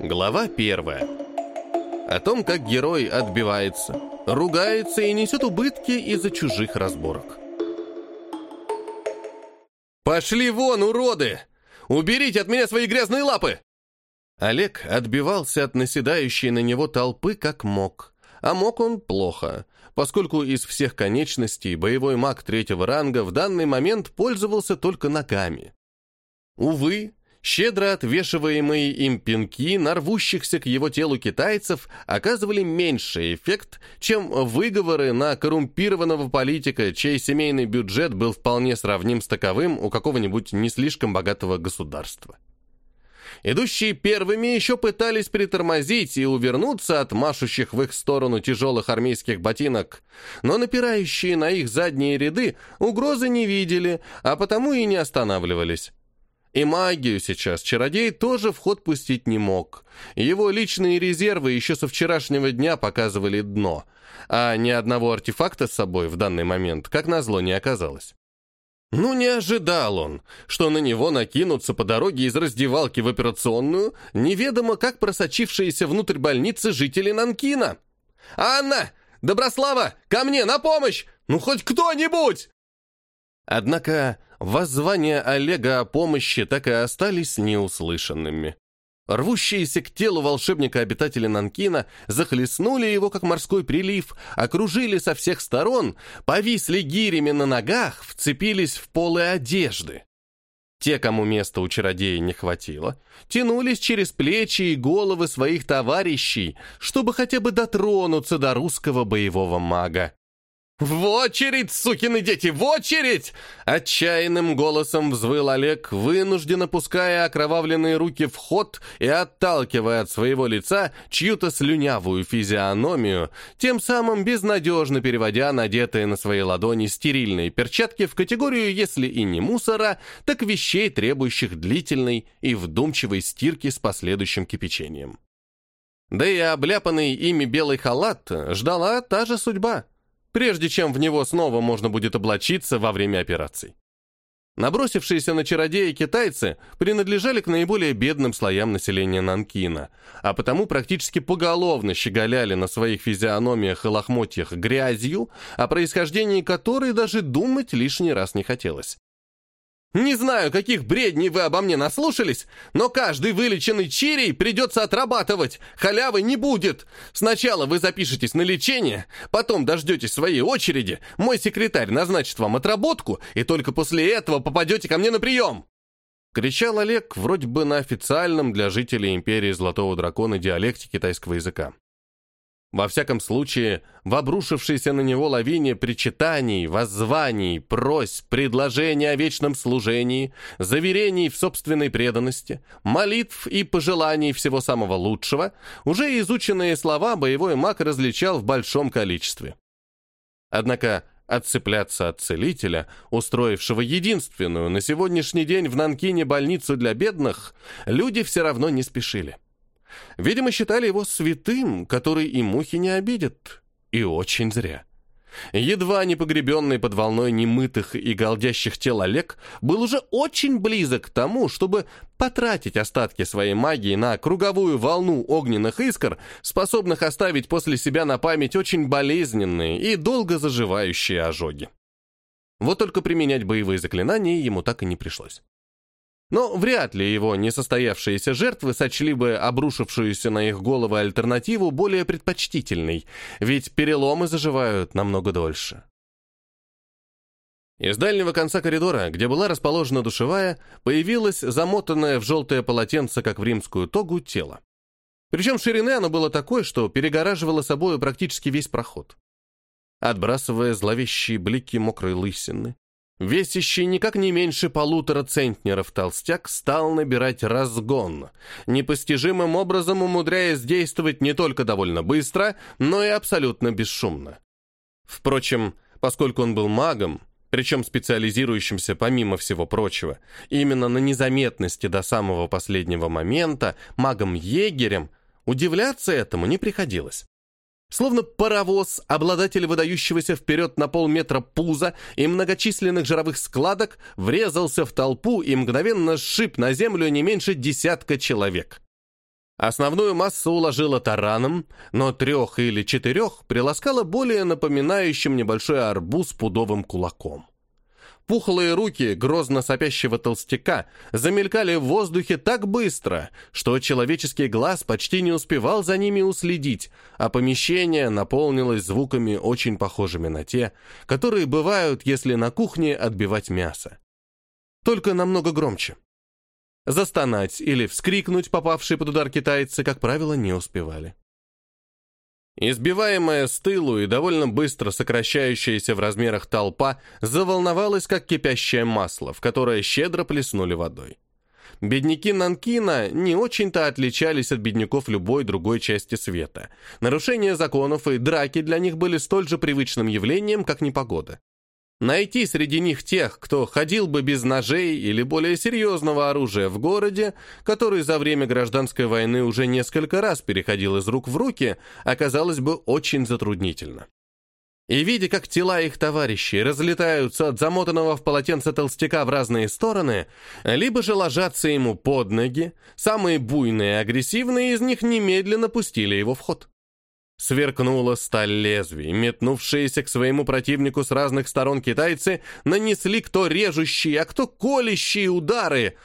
Глава первая. О том, как герой отбивается, ругается и несет убытки из-за чужих разборок. «Пошли вон, уроды! Уберите от меня свои грязные лапы!» Олег отбивался от наседающей на него толпы как мог. А мог он плохо, поскольку из всех конечностей боевой маг третьего ранга в данный момент пользовался только ногами. Увы, щедро отвешиваемые им пинки на рвущихся к его телу китайцев оказывали меньший эффект, чем выговоры на коррумпированного политика, чей семейный бюджет был вполне сравним с таковым у какого-нибудь не слишком богатого государства. Идущие первыми еще пытались притормозить и увернуться от машущих в их сторону тяжелых армейских ботинок, но напирающие на их задние ряды угрозы не видели, а потому и не останавливались. И магию сейчас чародей тоже в ход пустить не мог. Его личные резервы еще со вчерашнего дня показывали дно, а ни одного артефакта с собой в данный момент, как назло, не оказалось. Ну, не ожидал он, что на него накинутся по дороге из раздевалки в операционную, неведомо как просочившиеся внутрь больницы жители Нанкина. «Анна! Доброслава! Ко мне, на помощь! Ну, хоть кто-нибудь!» Однако воззвания Олега о помощи так и остались неуслышанными. Рвущиеся к телу волшебника обитатели Нанкина захлестнули его, как морской прилив, окружили со всех сторон, повисли гирями на ногах, вцепились в полы одежды. Те, кому места у чародея не хватило, тянулись через плечи и головы своих товарищей, чтобы хотя бы дотронуться до русского боевого мага. «В очередь, сукины дети, в очередь!» Отчаянным голосом взвыл Олег, вынужденно пуская окровавленные руки в ход и отталкивая от своего лица чью-то слюнявую физиономию, тем самым безнадежно переводя надетые на свои ладони стерильные перчатки в категорию, если и не мусора, так вещей, требующих длительной и вдумчивой стирки с последующим кипячением. Да и обляпанный ими белый халат ждала та же судьба — прежде чем в него снова можно будет облачиться во время операций. Набросившиеся на чародея китайцы принадлежали к наиболее бедным слоям населения Нанкина, а потому практически поголовно щеголяли на своих физиономиях и лохмотьях грязью, о происхождении которой даже думать лишний раз не хотелось. Не знаю, каких бредней вы обо мне наслушались, но каждый вылеченный чирий придется отрабатывать. Халявы не будет. Сначала вы запишетесь на лечение, потом дождетесь своей очереди, мой секретарь назначит вам отработку, и только после этого попадете ко мне на прием!» Кричал Олег вроде бы на официальном для жителей империи Золотого Дракона диалекте китайского языка. Во всяком случае, в обрушившейся на него лавине причитаний, воззваний, просьб, предложений о вечном служении, заверений в собственной преданности, молитв и пожеланий всего самого лучшего, уже изученные слова боевой маг различал в большом количестве. Однако отцепляться от целителя, устроившего единственную на сегодняшний день в Нанкине больницу для бедных, люди все равно не спешили. Видимо, считали его святым, который и мухи не обидит. И очень зря. Едва не погребенный под волной немытых и голдящих тел Олег был уже очень близок к тому, чтобы потратить остатки своей магии на круговую волну огненных искр, способных оставить после себя на память очень болезненные и долго заживающие ожоги. Вот только применять боевые заклинания ему так и не пришлось. Но вряд ли его несостоявшиеся жертвы сочли бы обрушившуюся на их головы альтернативу более предпочтительной, ведь переломы заживают намного дольше. Из дальнего конца коридора, где была расположена душевая, появилось замотанное в желтое полотенце, как в римскую тогу, тело. Причем ширины оно было такой, что перегораживало собой практически весь проход. Отбрасывая зловещие блики мокрой лысины, Весящий никак не меньше полутора центнеров толстяк стал набирать разгон, непостижимым образом умудряясь действовать не только довольно быстро, но и абсолютно бесшумно. Впрочем, поскольку он был магом, причем специализирующимся помимо всего прочего, именно на незаметности до самого последнего момента, магом-егерем, удивляться этому не приходилось. Словно паровоз, обладатель выдающегося вперед на полметра пуза и многочисленных жировых складок, врезался в толпу и мгновенно сшиб на землю не меньше десятка человек. Основную массу уложила тараном, но трех или четырех приласкала более напоминающим небольшой арбуз пудовым кулаком. Пухлые руки грозно сопящего толстяка замелькали в воздухе так быстро, что человеческий глаз почти не успевал за ними уследить, а помещение наполнилось звуками, очень похожими на те, которые бывают, если на кухне отбивать мясо. Только намного громче. Застонать или вскрикнуть попавшие под удар китайцы, как правило, не успевали. Избиваемая с тылу и довольно быстро сокращающаяся в размерах толпа заволновалась, как кипящее масло, в которое щедро плеснули водой. Бедняки Нанкина не очень-то отличались от бедняков любой другой части света. Нарушения законов и драки для них были столь же привычным явлением, как непогода. Найти среди них тех, кто ходил бы без ножей или более серьезного оружия в городе, который за время гражданской войны уже несколько раз переходил из рук в руки, оказалось бы очень затруднительно. И видя, как тела их товарищей разлетаются от замотанного в полотенце толстяка в разные стороны, либо же ложатся ему под ноги, самые буйные и агрессивные из них немедленно пустили его в ход. Сверкнула сталь лезвий, метнувшиеся к своему противнику с разных сторон китайцы нанесли кто режущие, а кто колющие удары,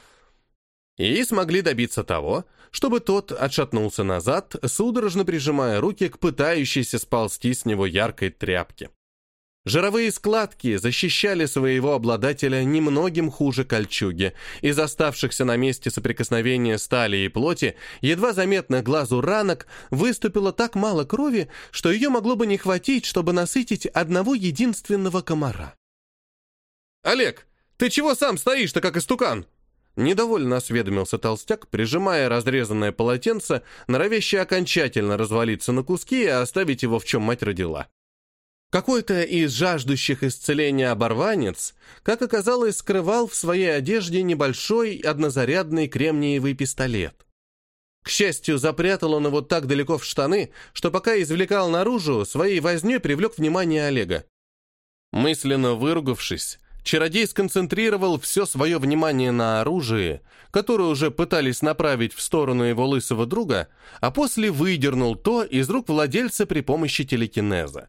и смогли добиться того, чтобы тот отшатнулся назад, судорожно прижимая руки к пытающейся сползти с него яркой тряпке. Жировые складки защищали своего обладателя немногим хуже кольчуги. Из оставшихся на месте соприкосновения стали и плоти, едва заметных глазу ранок, выступило так мало крови, что ее могло бы не хватить, чтобы насытить одного единственного комара. «Олег, ты чего сам стоишь-то, как истукан?» Недовольно осведомился толстяк, прижимая разрезанное полотенце, норовящее окончательно развалиться на куски и оставить его в чем мать родила. Какой-то из жаждущих исцеления оборванец, как оказалось, скрывал в своей одежде небольшой однозарядный кремниевый пистолет. К счастью, запрятал он его так далеко в штаны, что пока извлекал наружу, своей вознёй привлек внимание Олега. Мысленно выругавшись, чародей сконцентрировал все свое внимание на оружии, которое уже пытались направить в сторону его лысого друга, а после выдернул то из рук владельца при помощи телекинеза.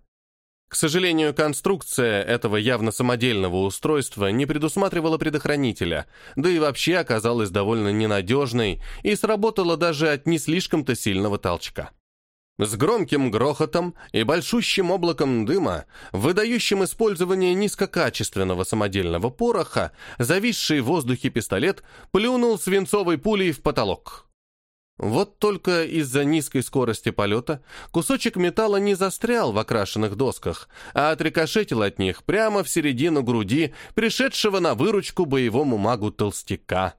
К сожалению, конструкция этого явно самодельного устройства не предусматривала предохранителя, да и вообще оказалась довольно ненадежной и сработала даже от не слишком-то сильного толчка. С громким грохотом и большущим облаком дыма, выдающим использование низкокачественного самодельного пороха, зависший в воздухе пистолет плюнул свинцовой пулей в потолок. Вот только из-за низкой скорости полета кусочек металла не застрял в окрашенных досках, а отрикошетил от них прямо в середину груди пришедшего на выручку боевому магу толстяка.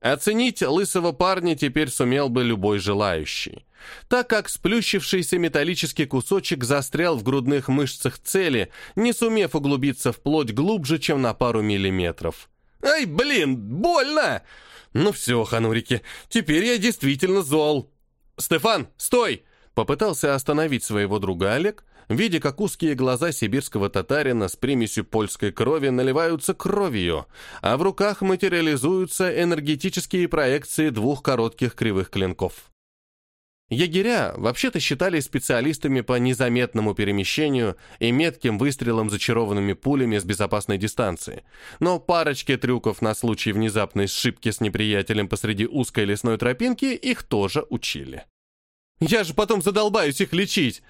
Оценить лысого парня теперь сумел бы любой желающий, так как сплющившийся металлический кусочек застрял в грудных мышцах цели, не сумев углубиться вплоть глубже, чем на пару миллиметров. «Ай, блин, больно!» «Ну все, ханурики, теперь я действительно зол!» «Стефан, стой!» Попытался остановить своего друга Олег, видя, как узкие глаза сибирского татарина с примесью польской крови наливаются кровью, а в руках материализуются энергетические проекции двух коротких кривых клинков. Егеря вообще-то считались специалистами по незаметному перемещению и метким выстрелам зачарованными пулями с безопасной дистанции, но парочке трюков на случай внезапной сшибки с неприятелем посреди узкой лесной тропинки их тоже учили. «Я же потом задолбаюсь их лечить!»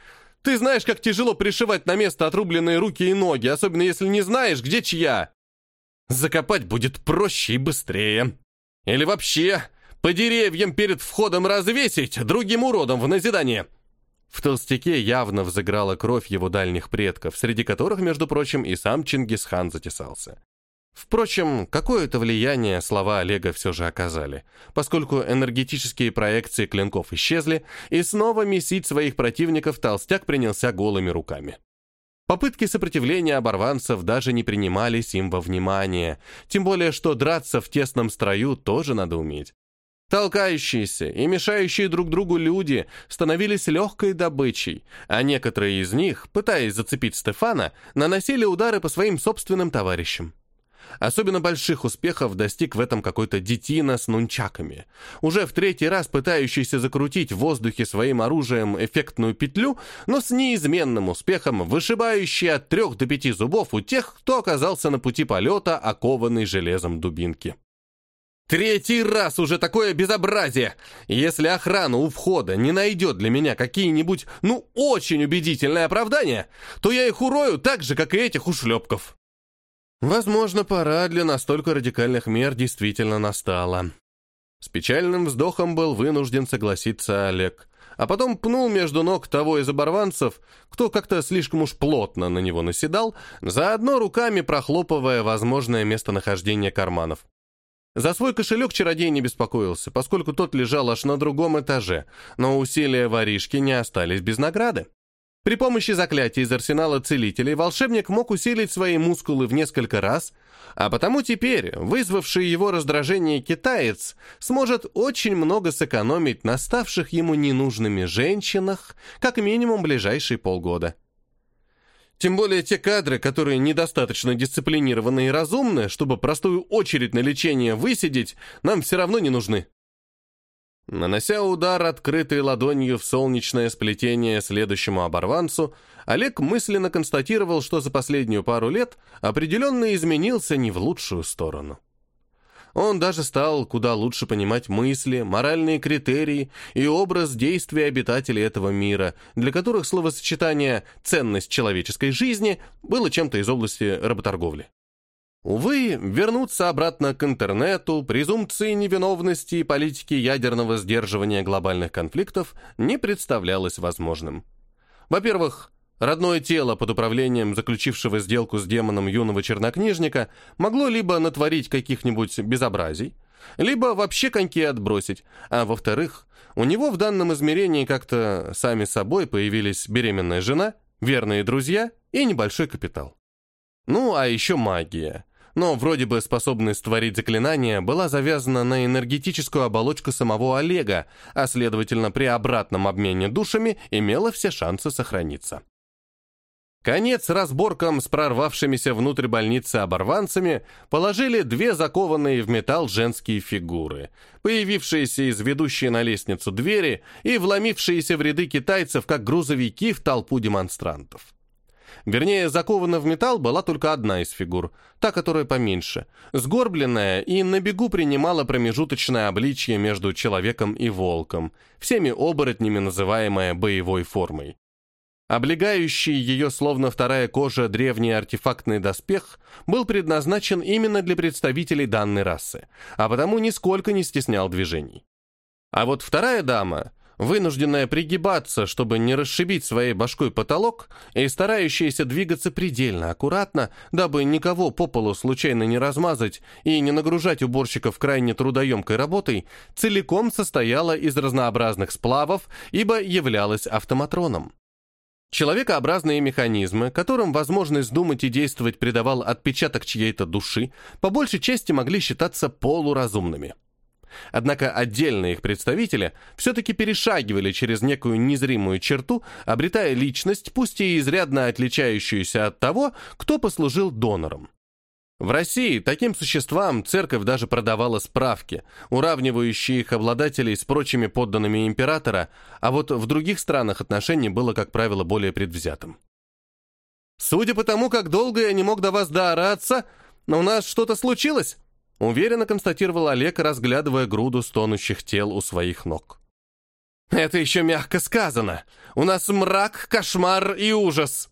Ты знаешь, как тяжело пришивать на место отрубленные руки и ноги, особенно если не знаешь, где чья. Закопать будет проще и быстрее. Или вообще по деревьям перед входом развесить, другим уродом в назидание!» В толстяке явно взыграла кровь его дальних предков, среди которых, между прочим, и сам Чингисхан затесался. Впрочем, какое-то влияние слова Олега все же оказали, поскольку энергетические проекции клинков исчезли, и снова месить своих противников толстяк принялся голыми руками. Попытки сопротивления оборванцев даже не принимались им во внимание, тем более что драться в тесном строю тоже надо уметь. Толкающиеся и мешающие друг другу люди становились легкой добычей, а некоторые из них, пытаясь зацепить Стефана, наносили удары по своим собственным товарищам. Особенно больших успехов достиг в этом какой-то детина с нунчаками. Уже в третий раз пытающийся закрутить в воздухе своим оружием эффектную петлю, но с неизменным успехом вышибающий от трех до пяти зубов у тех, кто оказался на пути полета, окованный железом дубинки. Третий раз уже такое безобразие! Если охрана у входа не найдет для меня какие-нибудь, ну, очень убедительные оправдания, то я их урою так же, как и этих ушлепков. Возможно, пора для настолько радикальных мер действительно настала. С печальным вздохом был вынужден согласиться Олег, а потом пнул между ног того из оборванцев, кто как-то слишком уж плотно на него наседал, заодно руками прохлопывая возможное местонахождение карманов. За свой кошелек чародей не беспокоился, поскольку тот лежал аж на другом этаже, но усилия воришки не остались без награды. При помощи заклятий из арсенала целителей волшебник мог усилить свои мускулы в несколько раз, а потому теперь вызвавший его раздражение китаец сможет очень много сэкономить на ставших ему ненужными женщинах как минимум ближайшие полгода. Тем более те кадры, которые недостаточно дисциплинированы и разумны, чтобы простую очередь на лечение высидеть, нам все равно не нужны. Нанося удар открытой ладонью в солнечное сплетение следующему оборванцу, Олег мысленно констатировал, что за последнюю пару лет определенно изменился не в лучшую сторону. Он даже стал куда лучше понимать мысли, моральные критерии и образ действия обитателей этого мира, для которых словосочетание «ценность человеческой жизни» было чем-то из области работорговли. Увы, вернуться обратно к интернету, презумпции невиновности и политике ядерного сдерживания глобальных конфликтов не представлялось возможным. Во-первых, родное тело под управлением заключившего сделку с демоном юного чернокнижника могло либо натворить каких-нибудь безобразий, либо вообще коньки отбросить, а во-вторых, у него в данном измерении как-то сами собой появились беременная жена, верные друзья и небольшой капитал. Ну, а еще магия но вроде бы способность творить заклинания была завязана на энергетическую оболочку самого Олега, а следовательно при обратном обмене душами имела все шансы сохраниться. Конец разборкам с прорвавшимися внутрь больницы оборванцами положили две закованные в металл женские фигуры, появившиеся из ведущей на лестницу двери и вломившиеся в ряды китайцев как грузовики в толпу демонстрантов. Вернее, закована в металл была только одна из фигур, та, которая поменьше, сгорбленная и на бегу принимала промежуточное обличье между человеком и волком, всеми оборотнями называемая боевой формой. Облегающий ее словно вторая кожа древний артефактный доспех был предназначен именно для представителей данной расы, а потому нисколько не стеснял движений. А вот вторая дама, вынужденная пригибаться, чтобы не расшибить своей башкой потолок, и старающаяся двигаться предельно аккуратно, дабы никого по полу случайно не размазать и не нагружать уборщиков крайне трудоемкой работой, целиком состояла из разнообразных сплавов, ибо являлась автоматроном. Человекообразные механизмы, которым возможность думать и действовать придавал отпечаток чьей-то души, по большей части могли считаться полуразумными. Однако отдельные их представители все-таки перешагивали через некую незримую черту, обретая личность, пусть и изрядно отличающуюся от того, кто послужил донором. В России таким существам церковь даже продавала справки, уравнивающие их обладателей с прочими подданными императора, а вот в других странах отношение было, как правило, более предвзятым. «Судя по тому, как долго я не мог до вас доораться, у нас что-то случилось?» Уверенно констатировал Олег, разглядывая груду стонущих тел у своих ног. «Это еще мягко сказано. У нас мрак, кошмар и ужас!»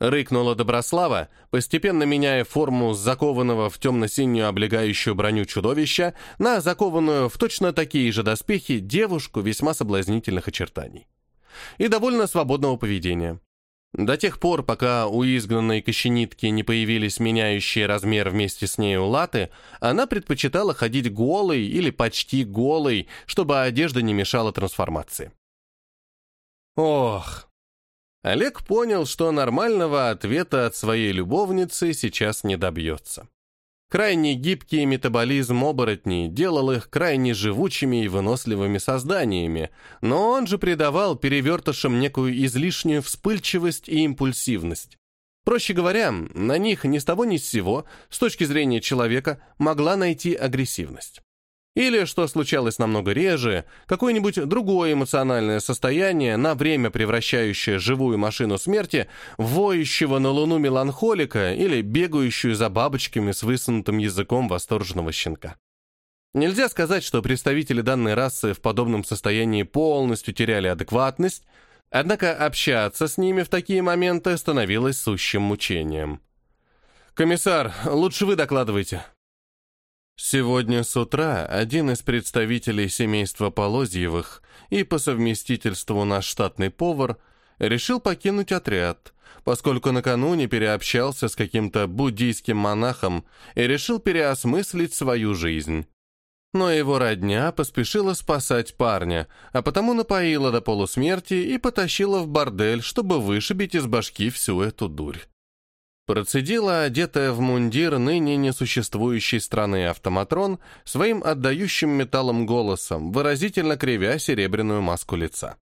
Рыкнула Доброслава, постепенно меняя форму закованного в темно-синюю облегающую броню чудовища на закованную в точно такие же доспехи девушку весьма соблазнительных очертаний. И довольно свободного поведения. До тех пор, пока у изгнанной кощенитки не появились меняющие размер вместе с нею латы, она предпочитала ходить голой или почти голой, чтобы одежда не мешала трансформации. Ох. Олег понял, что нормального ответа от своей любовницы сейчас не добьется. Крайне гибкий метаболизм оборотней делал их крайне живучими и выносливыми созданиями, но он же придавал перевертышам некую излишнюю вспыльчивость и импульсивность. Проще говоря, на них ни с того ни с сего, с точки зрения человека, могла найти агрессивность. Или, что случалось намного реже, какое-нибудь другое эмоциональное состояние, на время превращающее живую машину смерти в воющего на луну меланхолика или бегающую за бабочками с высунутым языком восторженного щенка. Нельзя сказать, что представители данной расы в подобном состоянии полностью теряли адекватность, однако общаться с ними в такие моменты становилось сущим мучением. «Комиссар, лучше вы докладывайте», Сегодня с утра один из представителей семейства Полозьевых и по совместительству наш штатный повар решил покинуть отряд, поскольку накануне переобщался с каким-то буддийским монахом и решил переосмыслить свою жизнь. Но его родня поспешила спасать парня, а потому напоила до полусмерти и потащила в бордель, чтобы вышибить из башки всю эту дурь. Процедила, одетая в мундир ныне несуществующей страны автоматрон, своим отдающим металлом голосом, выразительно кривя серебряную маску лица.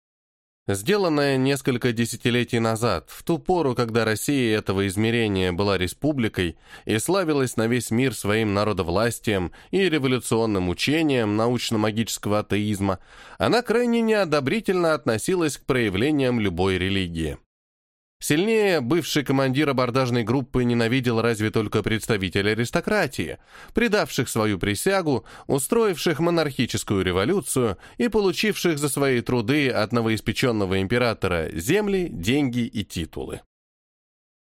Сделанная несколько десятилетий назад, в ту пору, когда Россия этого измерения была республикой и славилась на весь мир своим народовластием и революционным учением научно-магического атеизма, она крайне неодобрительно относилась к проявлениям любой религии. Сильнее бывший командир абордажной группы ненавидел разве только представителей аристократии, предавших свою присягу, устроивших монархическую революцию и получивших за свои труды от новоиспеченного императора земли, деньги и титулы.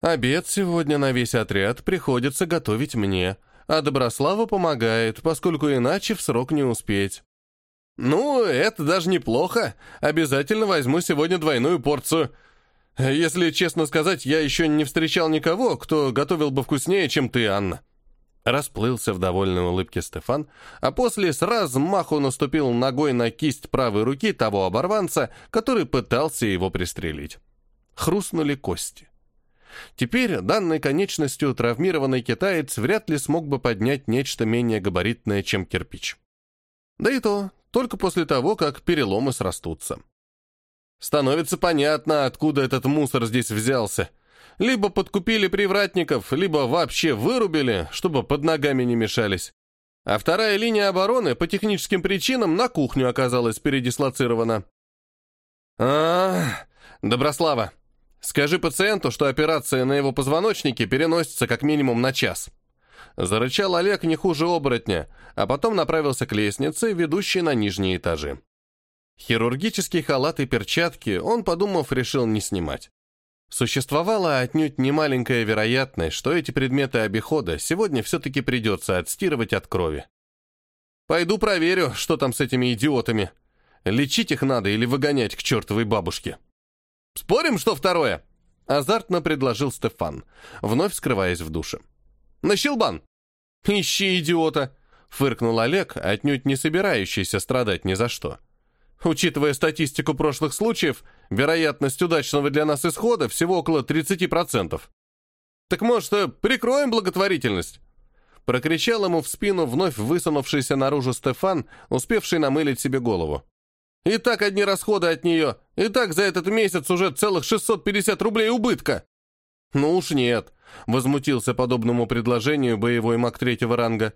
Обед сегодня на весь отряд приходится готовить мне, а Доброслава помогает, поскольку иначе в срок не успеть. «Ну, это даже неплохо. Обязательно возьму сегодня двойную порцию», если честно сказать, я еще не встречал никого, кто готовил бы вкуснее, чем ты, Анна. Расплылся в довольной улыбке Стефан, а после с размаху наступил ногой на кисть правой руки того оборванца, который пытался его пристрелить. Хрустнули кости. Теперь данной конечностью травмированный китаец вряд ли смог бы поднять нечто менее габаритное, чем кирпич. Да и то, только после того, как переломы срастутся. Становится понятно, откуда этот мусор здесь взялся. Либо подкупили привратников, либо вообще вырубили, чтобы под ногами не мешались. А вторая линия обороны по техническим причинам на кухню оказалась передислоцирована. а, Доброслава, скажи пациенту, что операция на его позвоночнике переносится как минимум на час. Зарычал Олег не хуже оборотня, а потом направился к лестнице, ведущей на нижние этажи. Хирургический халат и перчатки он, подумав, решил не снимать. Существовала отнюдь немаленькая вероятность, что эти предметы обихода сегодня все-таки придется отстирывать от крови. Пойду проверю, что там с этими идиотами. Лечить их надо или выгонять к чертовой бабушке. Спорим, что второе? Азартно предложил Стефан, вновь скрываясь в душе. На щелбан! Ищи идиота! Фыркнул Олег, отнюдь не собирающийся страдать ни за что. Учитывая статистику прошлых случаев, вероятность удачного для нас исхода всего около 30%. Так может, э, прикроем благотворительность? Прокричал ему в спину вновь высунувшийся наружу Стефан, успевший намылить себе голову. И так одни расходы от нее, и так за этот месяц уже целых 650 рублей убытка. Ну уж нет, возмутился подобному предложению боевой маг третьего ранга.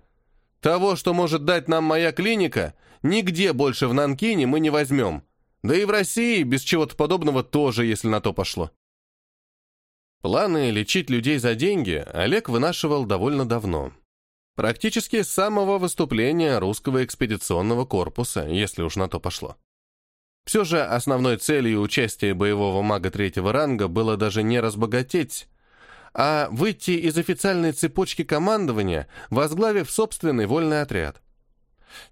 Того, что может дать нам моя клиника, нигде больше в Нанкине мы не возьмем. Да и в России без чего-то подобного тоже, если на то пошло. Планы лечить людей за деньги Олег вынашивал довольно давно. Практически с самого выступления русского экспедиционного корпуса, если уж на то пошло. Все же основной целью участия боевого мага третьего ранга было даже не разбогатеть, а выйти из официальной цепочки командования, возглавив собственный вольный отряд.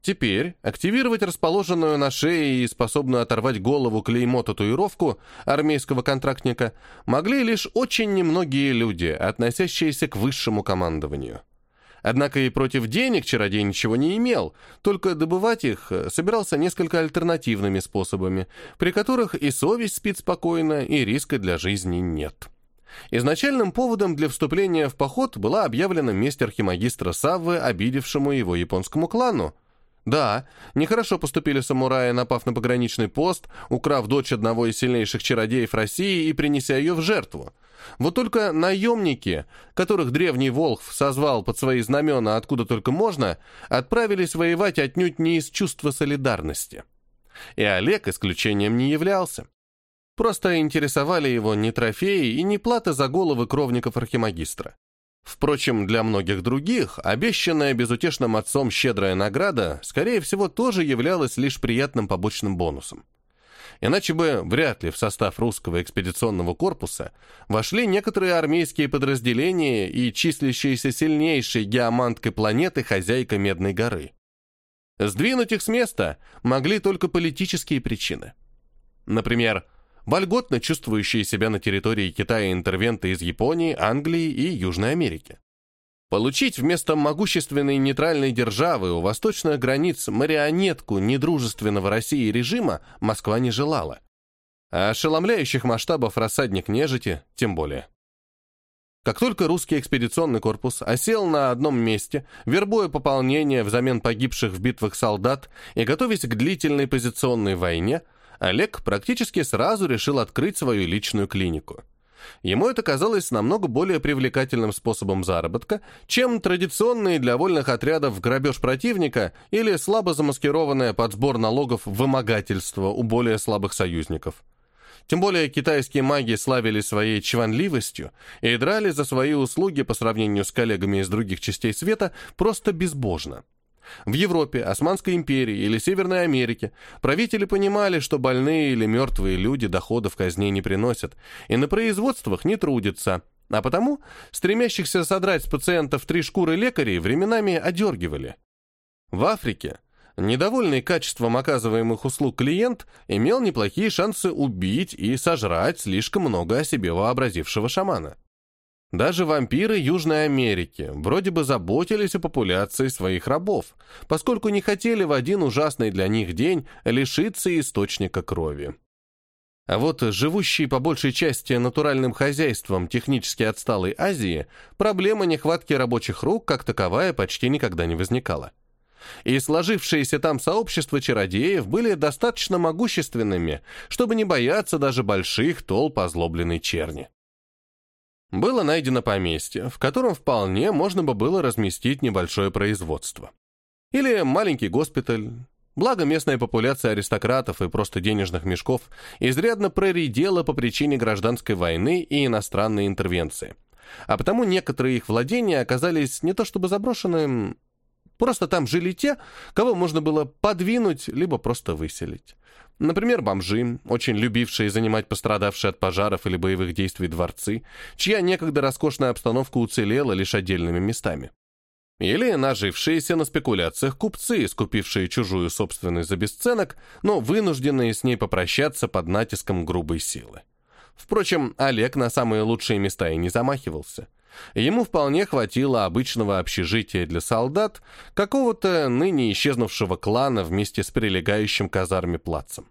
Теперь активировать расположенную на шее и способную оторвать голову клеймо-татуировку армейского контрактника могли лишь очень немногие люди, относящиеся к высшему командованию. Однако и против денег чародей ничего не имел, только добывать их собирался несколько альтернативными способами, при которых и совесть спит спокойно, и риска для жизни нет. Изначальным поводом для вступления в поход была объявлена месть архимагистра Саввы, обидевшему его японскому клану. Да, нехорошо поступили самураи, напав на пограничный пост, украв дочь одного из сильнейших чародеев России и принеся ее в жертву. Вот только наемники, которых древний Волхв созвал под свои знамена откуда только можно, отправились воевать отнюдь не из чувства солидарности. И Олег исключением не являлся. Просто интересовали его не трофеи и не платы за головы кровников архимагистра. Впрочем, для многих других обещанная безутешным отцом щедрая награда, скорее всего, тоже являлась лишь приятным побочным бонусом. Иначе бы вряд ли в состав русского экспедиционного корпуса вошли некоторые армейские подразделения и числящиеся сильнейшей геоманткой планеты хозяйка Медной горы. Сдвинуть их с места могли только политические причины. Например, вольготно чувствующие себя на территории Китая интервенты из Японии, Англии и Южной Америки. Получить вместо могущественной нейтральной державы у восточных границ марионетку недружественного России режима Москва не желала. А ошеломляющих масштабов рассадник нежити тем более. Как только русский экспедиционный корпус осел на одном месте, вербуя пополнение взамен погибших в битвах солдат и готовясь к длительной позиционной войне, Олег практически сразу решил открыть свою личную клинику. Ему это казалось намного более привлекательным способом заработка, чем традиционный для вольных отрядов грабеж противника или слабо замаскированное под сбор налогов вымогательство у более слабых союзников. Тем более китайские маги славились своей чванливостью и драли за свои услуги по сравнению с коллегами из других частей света просто безбожно. В Европе, Османской империи или Северной Америке правители понимали, что больные или мертвые люди доходов казне не приносят, и на производствах не трудятся, а потому стремящихся содрать с пациентов три шкуры лекарей временами одергивали. В Африке недовольный качеством оказываемых услуг клиент имел неплохие шансы убить и сожрать слишком много о себе вообразившего шамана. Даже вампиры Южной Америки вроде бы заботились о популяции своих рабов, поскольку не хотели в один ужасный для них день лишиться источника крови. А вот живущие по большей части натуральным хозяйством технически отсталой Азии проблема нехватки рабочих рук как таковая почти никогда не возникала. И сложившиеся там сообщества чародеев были достаточно могущественными, чтобы не бояться даже больших толп озлобленной черни. Было найдено поместье, в котором вполне можно бы было разместить небольшое производство. Или маленький госпиталь. Благо местная популяция аристократов и просто денежных мешков изрядно проредела по причине гражданской войны и иностранной интервенции. А потому некоторые их владения оказались не то чтобы заброшенными, просто там жили те, кого можно было подвинуть, либо просто выселить. Например, бомжи, очень любившие занимать пострадавшие от пожаров или боевых действий дворцы, чья некогда роскошная обстановка уцелела лишь отдельными местами. Или нажившиеся на спекуляциях купцы, скупившие чужую собственность за бесценок, но вынужденные с ней попрощаться под натиском грубой силы. Впрочем, Олег на самые лучшие места и не замахивался. Ему вполне хватило обычного общежития для солдат, какого-то ныне исчезнувшего клана вместе с прилегающим казарме плацем.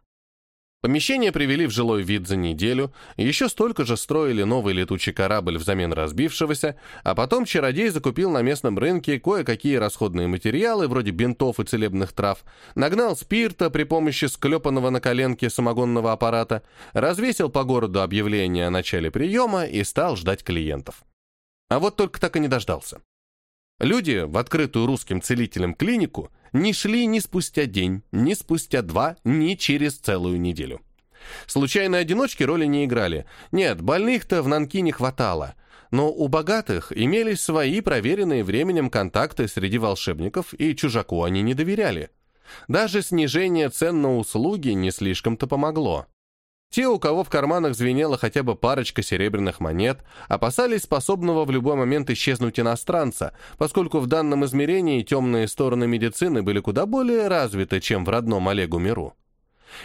Помещение привели в жилой вид за неделю, еще столько же строили новый летучий корабль взамен разбившегося, а потом чародей закупил на местном рынке кое-какие расходные материалы, вроде бинтов и целебных трав, нагнал спирта при помощи склепанного на коленке самогонного аппарата, развесил по городу объявление о начале приема и стал ждать клиентов. А вот только так и не дождался. Люди в открытую русским целителям клинику не шли ни спустя день, ни спустя два, ни через целую неделю. Случайные одиночки роли не играли. Нет, больных-то в Нанкине хватало. Но у богатых имелись свои проверенные временем контакты среди волшебников, и чужаку они не доверяли. Даже снижение цен на услуги не слишком-то помогло. Те, у кого в карманах звенела хотя бы парочка серебряных монет, опасались способного в любой момент исчезнуть иностранца, поскольку в данном измерении темные стороны медицины были куда более развиты, чем в родном Олегу миру.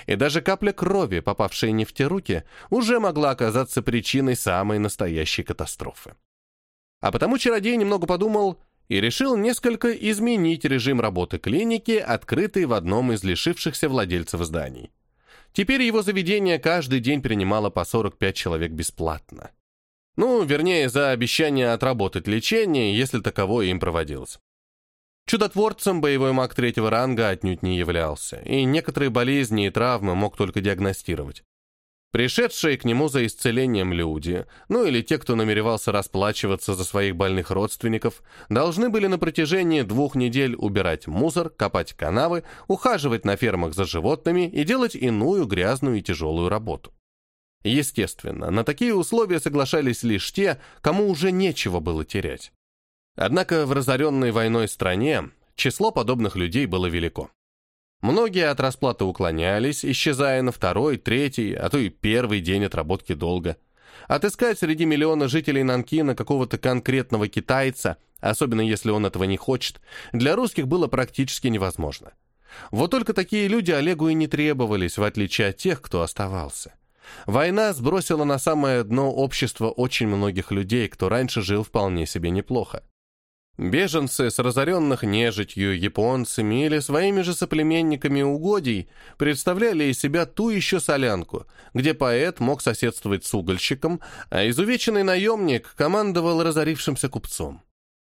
И даже капля крови, попавшая не в те руки, уже могла оказаться причиной самой настоящей катастрофы. А потому чародей немного подумал и решил несколько изменить режим работы клиники, открытой в одном из лишившихся владельцев зданий. Теперь его заведение каждый день принимало по 45 человек бесплатно. Ну, вернее, за обещание отработать лечение, если таковое им проводилось. Чудотворцем боевой маг третьего ранга отнюдь не являлся, и некоторые болезни и травмы мог только диагностировать. Пришедшие к нему за исцелением люди, ну или те, кто намеревался расплачиваться за своих больных родственников, должны были на протяжении двух недель убирать мусор, копать канавы, ухаживать на фермах за животными и делать иную грязную и тяжелую работу. Естественно, на такие условия соглашались лишь те, кому уже нечего было терять. Однако в разоренной войной стране число подобных людей было велико. Многие от расплаты уклонялись, исчезая на второй, третий, а то и первый день отработки долга. Отыскать среди миллиона жителей Нанкина какого-то конкретного китайца, особенно если он этого не хочет, для русских было практически невозможно. Вот только такие люди Олегу и не требовались, в отличие от тех, кто оставался. Война сбросила на самое дно общество очень многих людей, кто раньше жил вполне себе неплохо. Беженцы с разоренных нежитью, японцами или своими же соплеменниками угодий представляли из себя ту еще солянку, где поэт мог соседствовать с угольщиком, а изувеченный наемник командовал разорившимся купцом.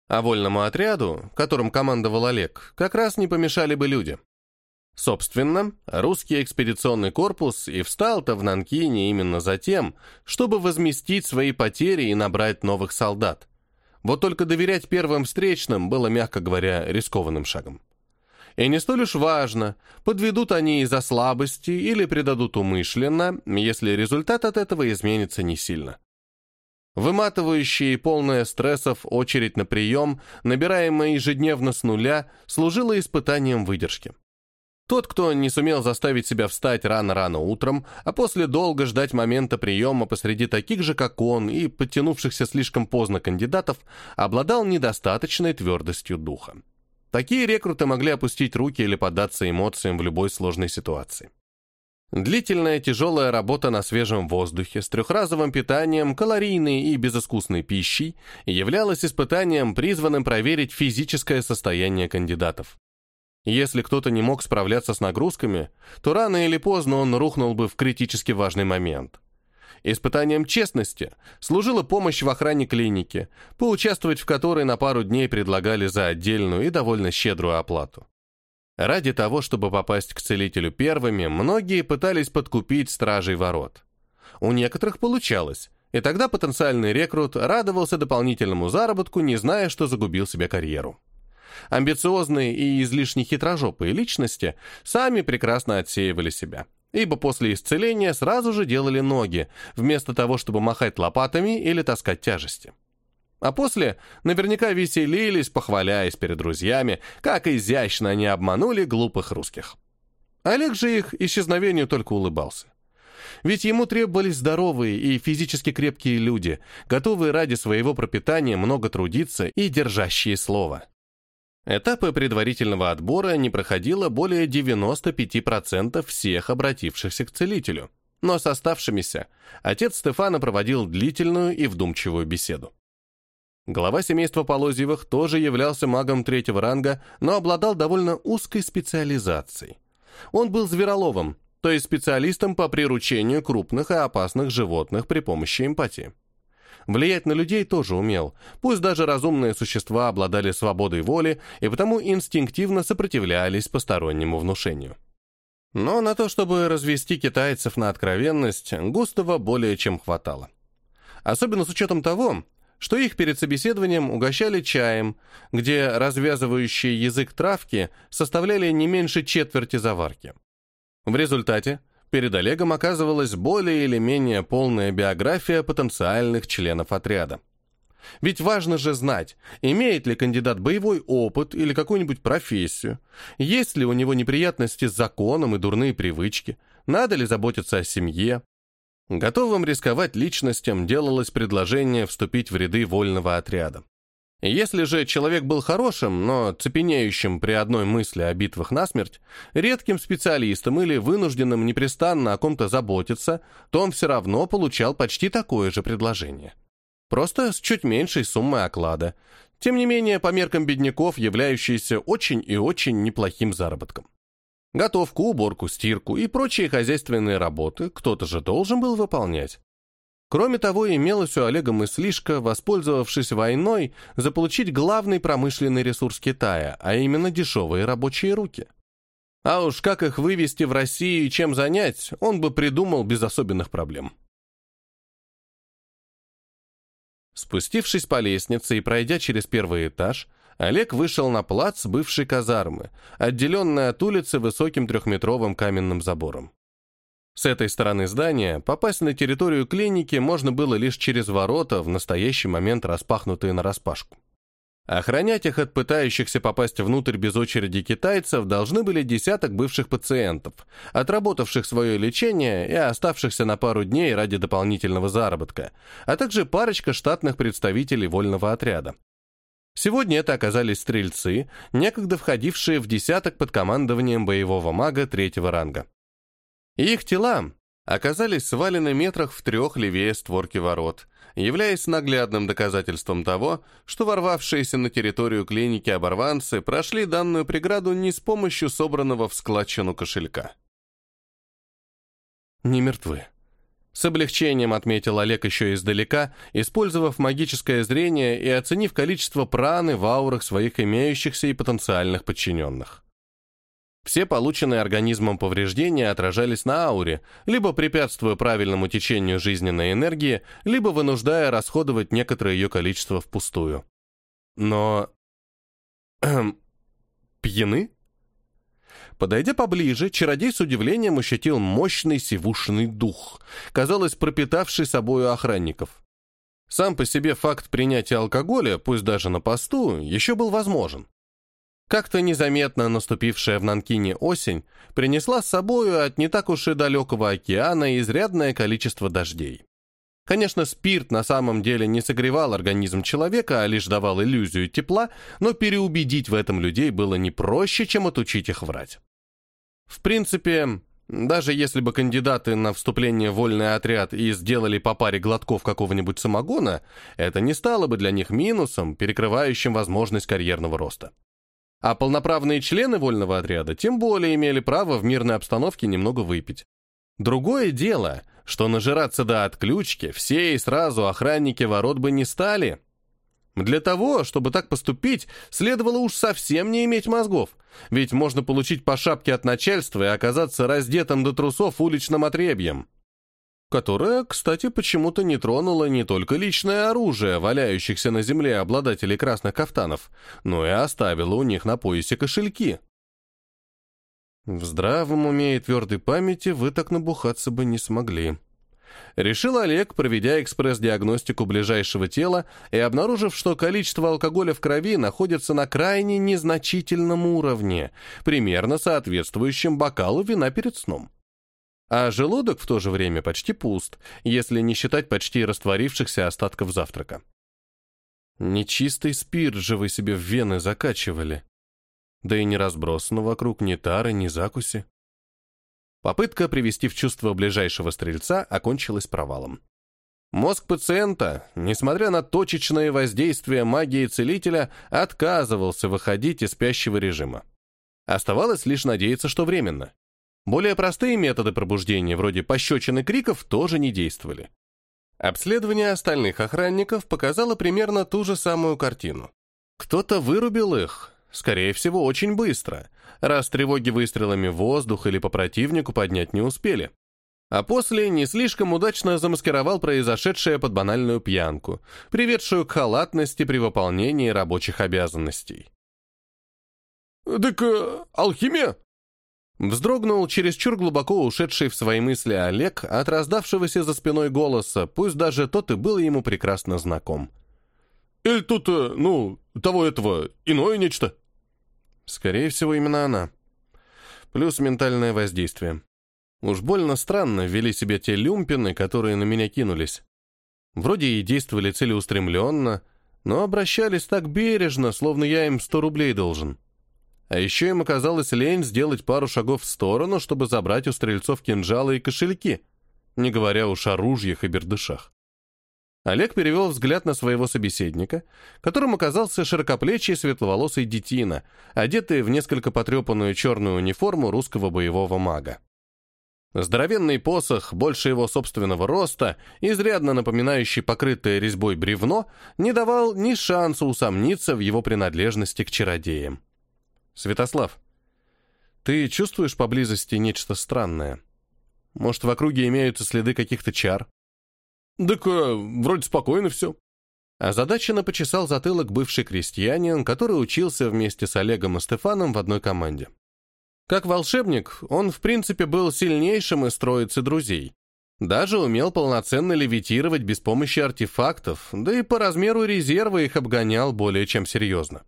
А вольному отряду, которым командовал Олег, как раз не помешали бы люди. Собственно, русский экспедиционный корпус и встал-то в Нанкине именно за тем, чтобы возместить свои потери и набрать новых солдат. Вот только доверять первым встречным было, мягко говоря, рискованным шагом. И не столь уж важно, подведут они из-за слабости или предадут умышленно, если результат от этого изменится не сильно. Выматывающая и полная стрессов очередь на прием, набираемая ежедневно с нуля, служила испытанием выдержки. Тот, кто не сумел заставить себя встать рано-рано утром, а после долго ждать момента приема посреди таких же, как он, и подтянувшихся слишком поздно кандидатов, обладал недостаточной твердостью духа. Такие рекруты могли опустить руки или поддаться эмоциям в любой сложной ситуации. Длительная тяжелая работа на свежем воздухе с трехразовым питанием, калорийной и безыскусной пищей являлась испытанием, призванным проверить физическое состояние кандидатов. Если кто-то не мог справляться с нагрузками, то рано или поздно он рухнул бы в критически важный момент. Испытанием честности служила помощь в охране клиники, поучаствовать в которой на пару дней предлагали за отдельную и довольно щедрую оплату. Ради того, чтобы попасть к целителю первыми, многие пытались подкупить стражей ворот. У некоторых получалось, и тогда потенциальный рекрут радовался дополнительному заработку, не зная, что загубил себе карьеру. Амбициозные и излишне хитрожопые личности сами прекрасно отсеивали себя, ибо после исцеления сразу же делали ноги, вместо того, чтобы махать лопатами или таскать тяжести. А после наверняка веселились, похваляясь перед друзьями, как изящно они обманули глупых русских. Олег же их исчезновению только улыбался. Ведь ему требовались здоровые и физически крепкие люди, готовые ради своего пропитания много трудиться и держащие слово. Этапы предварительного отбора не проходило более 95% всех обратившихся к целителю. Но с оставшимися отец Стефана проводил длительную и вдумчивую беседу. Глава семейства Полозьевых тоже являлся магом третьего ранга, но обладал довольно узкой специализацией. Он был звероловом, то есть специалистом по приручению крупных и опасных животных при помощи эмпатии. Влиять на людей тоже умел, пусть даже разумные существа обладали свободой воли и потому инстинктивно сопротивлялись постороннему внушению. Но на то, чтобы развести китайцев на откровенность, Густава более чем хватало. Особенно с учетом того, что их перед собеседованием угощали чаем, где развязывающие язык травки составляли не меньше четверти заварки. В результате перед Олегом оказывалась более или менее полная биография потенциальных членов отряда. Ведь важно же знать, имеет ли кандидат боевой опыт или какую-нибудь профессию, есть ли у него неприятности с законом и дурные привычки, надо ли заботиться о семье. Готовым рисковать личностям делалось предложение вступить в ряды вольного отряда. Если же человек был хорошим, но цепенеющим при одной мысли о битвах насмерть, редким специалистом или вынужденным непрестанно о ком-то заботиться, то он все равно получал почти такое же предложение. Просто с чуть меньшей суммой оклада. Тем не менее, по меркам бедняков, являющийся очень и очень неплохим заработком. Готовку, уборку, стирку и прочие хозяйственные работы кто-то же должен был выполнять. Кроме того, имелась у Олега мыслишка, воспользовавшись войной, заполучить главный промышленный ресурс Китая, а именно дешевые рабочие руки. А уж как их вывести в Россию и чем занять, он бы придумал без особенных проблем. Спустившись по лестнице и пройдя через первый этаж, Олег вышел на плац бывшей казармы, отделенной от улицы высоким трехметровым каменным забором. С этой стороны здания попасть на территорию клиники можно было лишь через ворота, в настоящий момент распахнутые нараспашку. Охранять их от пытающихся попасть внутрь без очереди китайцев должны были десяток бывших пациентов, отработавших свое лечение и оставшихся на пару дней ради дополнительного заработка, а также парочка штатных представителей вольного отряда. Сегодня это оказались стрельцы, некогда входившие в десяток под командованием боевого мага третьего ранга. Их тела оказались свалены метрах в трех левее створки ворот, являясь наглядным доказательством того, что ворвавшиеся на территорию клиники оборванцы прошли данную преграду не с помощью собранного в складчину кошелька. Не мертвы. С облегчением отметил Олег еще издалека, использовав магическое зрение и оценив количество праны в аурах своих имеющихся и потенциальных подчиненных. Все полученные организмом повреждения отражались на ауре, либо препятствуя правильному течению жизненной энергии, либо вынуждая расходовать некоторое ее количество впустую. Но... Пьяны? Подойдя поближе, чародей с удивлением ощутил мощный сивушный дух, казалось, пропитавший собою охранников. Сам по себе факт принятия алкоголя, пусть даже на посту, еще был возможен. Как-то незаметно наступившая в Нанкине осень принесла с собою от не так уж и далекого океана изрядное количество дождей. Конечно, спирт на самом деле не согревал организм человека, а лишь давал иллюзию тепла, но переубедить в этом людей было не проще, чем отучить их врать. В принципе, даже если бы кандидаты на вступление в вольный отряд и сделали по паре глотков какого-нибудь самогона, это не стало бы для них минусом, перекрывающим возможность карьерного роста. А полноправные члены вольного отряда тем более имели право в мирной обстановке немного выпить. Другое дело, что нажираться до отключки все и сразу охранники ворот бы не стали. Для того, чтобы так поступить, следовало уж совсем не иметь мозгов, ведь можно получить по шапке от начальства и оказаться раздетым до трусов уличным отребьем которая, кстати, почему-то не тронула не только личное оружие, валяющихся на земле обладателей красных кафтанов, но и оставила у них на поясе кошельки. В здравом уме и твердой памяти вы так набухаться бы не смогли. Решил Олег, проведя экспресс-диагностику ближайшего тела и обнаружив, что количество алкоголя в крови находится на крайне незначительном уровне, примерно соответствующем бокалу вина перед сном а желудок в то же время почти пуст, если не считать почти растворившихся остатков завтрака. Нечистый спирт же вы себе в вены закачивали. Да и не разбросано вокруг ни тары, ни закуси. Попытка привести в чувство ближайшего стрельца окончилась провалом. Мозг пациента, несмотря на точечное воздействие магии целителя, отказывался выходить из спящего режима. Оставалось лишь надеяться, что временно. Более простые методы пробуждения, вроде пощечины криков, тоже не действовали. Обследование остальных охранников показало примерно ту же самую картину. Кто-то вырубил их, скорее всего, очень быстро, раз тревоги выстрелами в воздух или по противнику поднять не успели. А после не слишком удачно замаскировал произошедшее под банальную пьянку, приведшую к халатности при выполнении рабочих обязанностей. «Так э, алхимия?» Вздрогнул чересчур глубоко ушедший в свои мысли Олег от раздавшегося за спиной голоса, пусть даже тот и был ему прекрасно знаком. «Или тут, э, ну, того этого, иное нечто?» Скорее всего, именно она. Плюс ментальное воздействие. Уж больно странно вели себя те люмпины, которые на меня кинулись. Вроде и действовали целеустремленно, но обращались так бережно, словно я им сто рублей должен. А еще им оказалось лень сделать пару шагов в сторону, чтобы забрать у стрельцов кинжалы и кошельки, не говоря уж о ружьях и бердышах. Олег перевел взгляд на своего собеседника, которым оказался широкоплечий светловолосый детина, одетый в несколько потрепанную черную униформу русского боевого мага. Здоровенный посох, больше его собственного роста, изрядно напоминающий покрытое резьбой бревно, не давал ни шанса усомниться в его принадлежности к чародеям. «Святослав, ты чувствуешь поблизости нечто странное? Может, в округе имеются следы каких-то чар?» «Так э, вроде спокойно все». Озадаченно почесал затылок бывший крестьянин, который учился вместе с Олегом и Стефаном в одной команде. Как волшебник, он в принципе был сильнейшим из троицы друзей. Даже умел полноценно левитировать без помощи артефактов, да и по размеру резерва их обгонял более чем серьезно.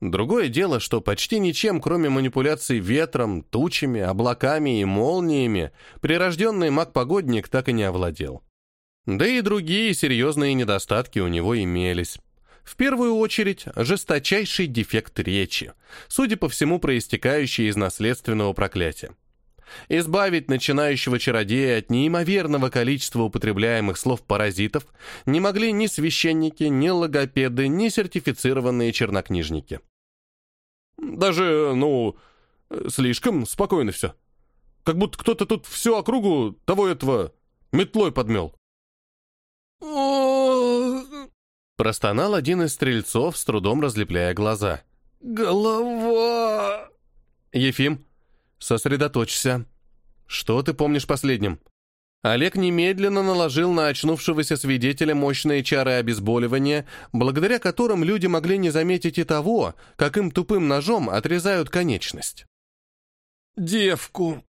Другое дело, что почти ничем, кроме манипуляций ветром, тучами, облаками и молниями, прирожденный маг-погодник так и не овладел. Да и другие серьезные недостатки у него имелись. В первую очередь, жесточайший дефект речи, судя по всему, проистекающий из наследственного проклятия. Избавить начинающего чародея от неимоверного количества употребляемых слов-паразитов не могли ни священники, ни логопеды, ни сертифицированные чернокнижники. Даже, ну, слишком спокойно все. Как будто кто-то тут всю округу того этого метлой подмел. Простонал один из стрельцов, с трудом разлепляя глаза. «Голова!» «Ефим, сосредоточься. Что ты помнишь последним?» Олег немедленно наложил на очнувшегося свидетеля мощные чары обезболивания, благодаря которым люди могли не заметить и того, как им тупым ножом отрезают конечность. «Девку!»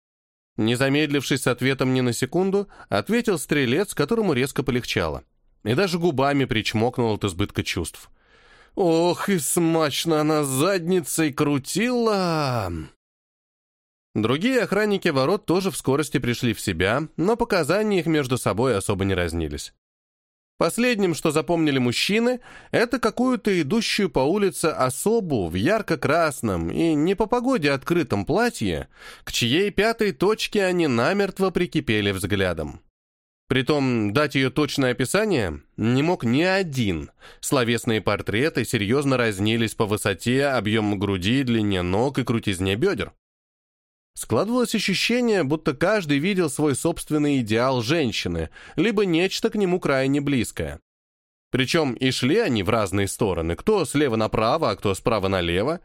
Не замедлившись с ответом ни на секунду, ответил стрелец, которому резко полегчало и даже губами причмокнул от избытка чувств. «Ох, и смачно она задницей крутила!» Другие охранники ворот тоже в скорости пришли в себя, но показания их между собой особо не разнились. Последним, что запомнили мужчины, это какую-то идущую по улице особу в ярко-красном и не по погоде открытом платье, к чьей пятой точке они намертво прикипели взглядом. Притом дать ее точное описание не мог ни один. Словесные портреты серьезно разнились по высоте, объему груди, длине ног и крутизне бедер. Складывалось ощущение, будто каждый видел свой собственный идеал женщины, либо нечто к нему крайне близкое. Причем и шли они в разные стороны, кто слева направо, а кто справа налево,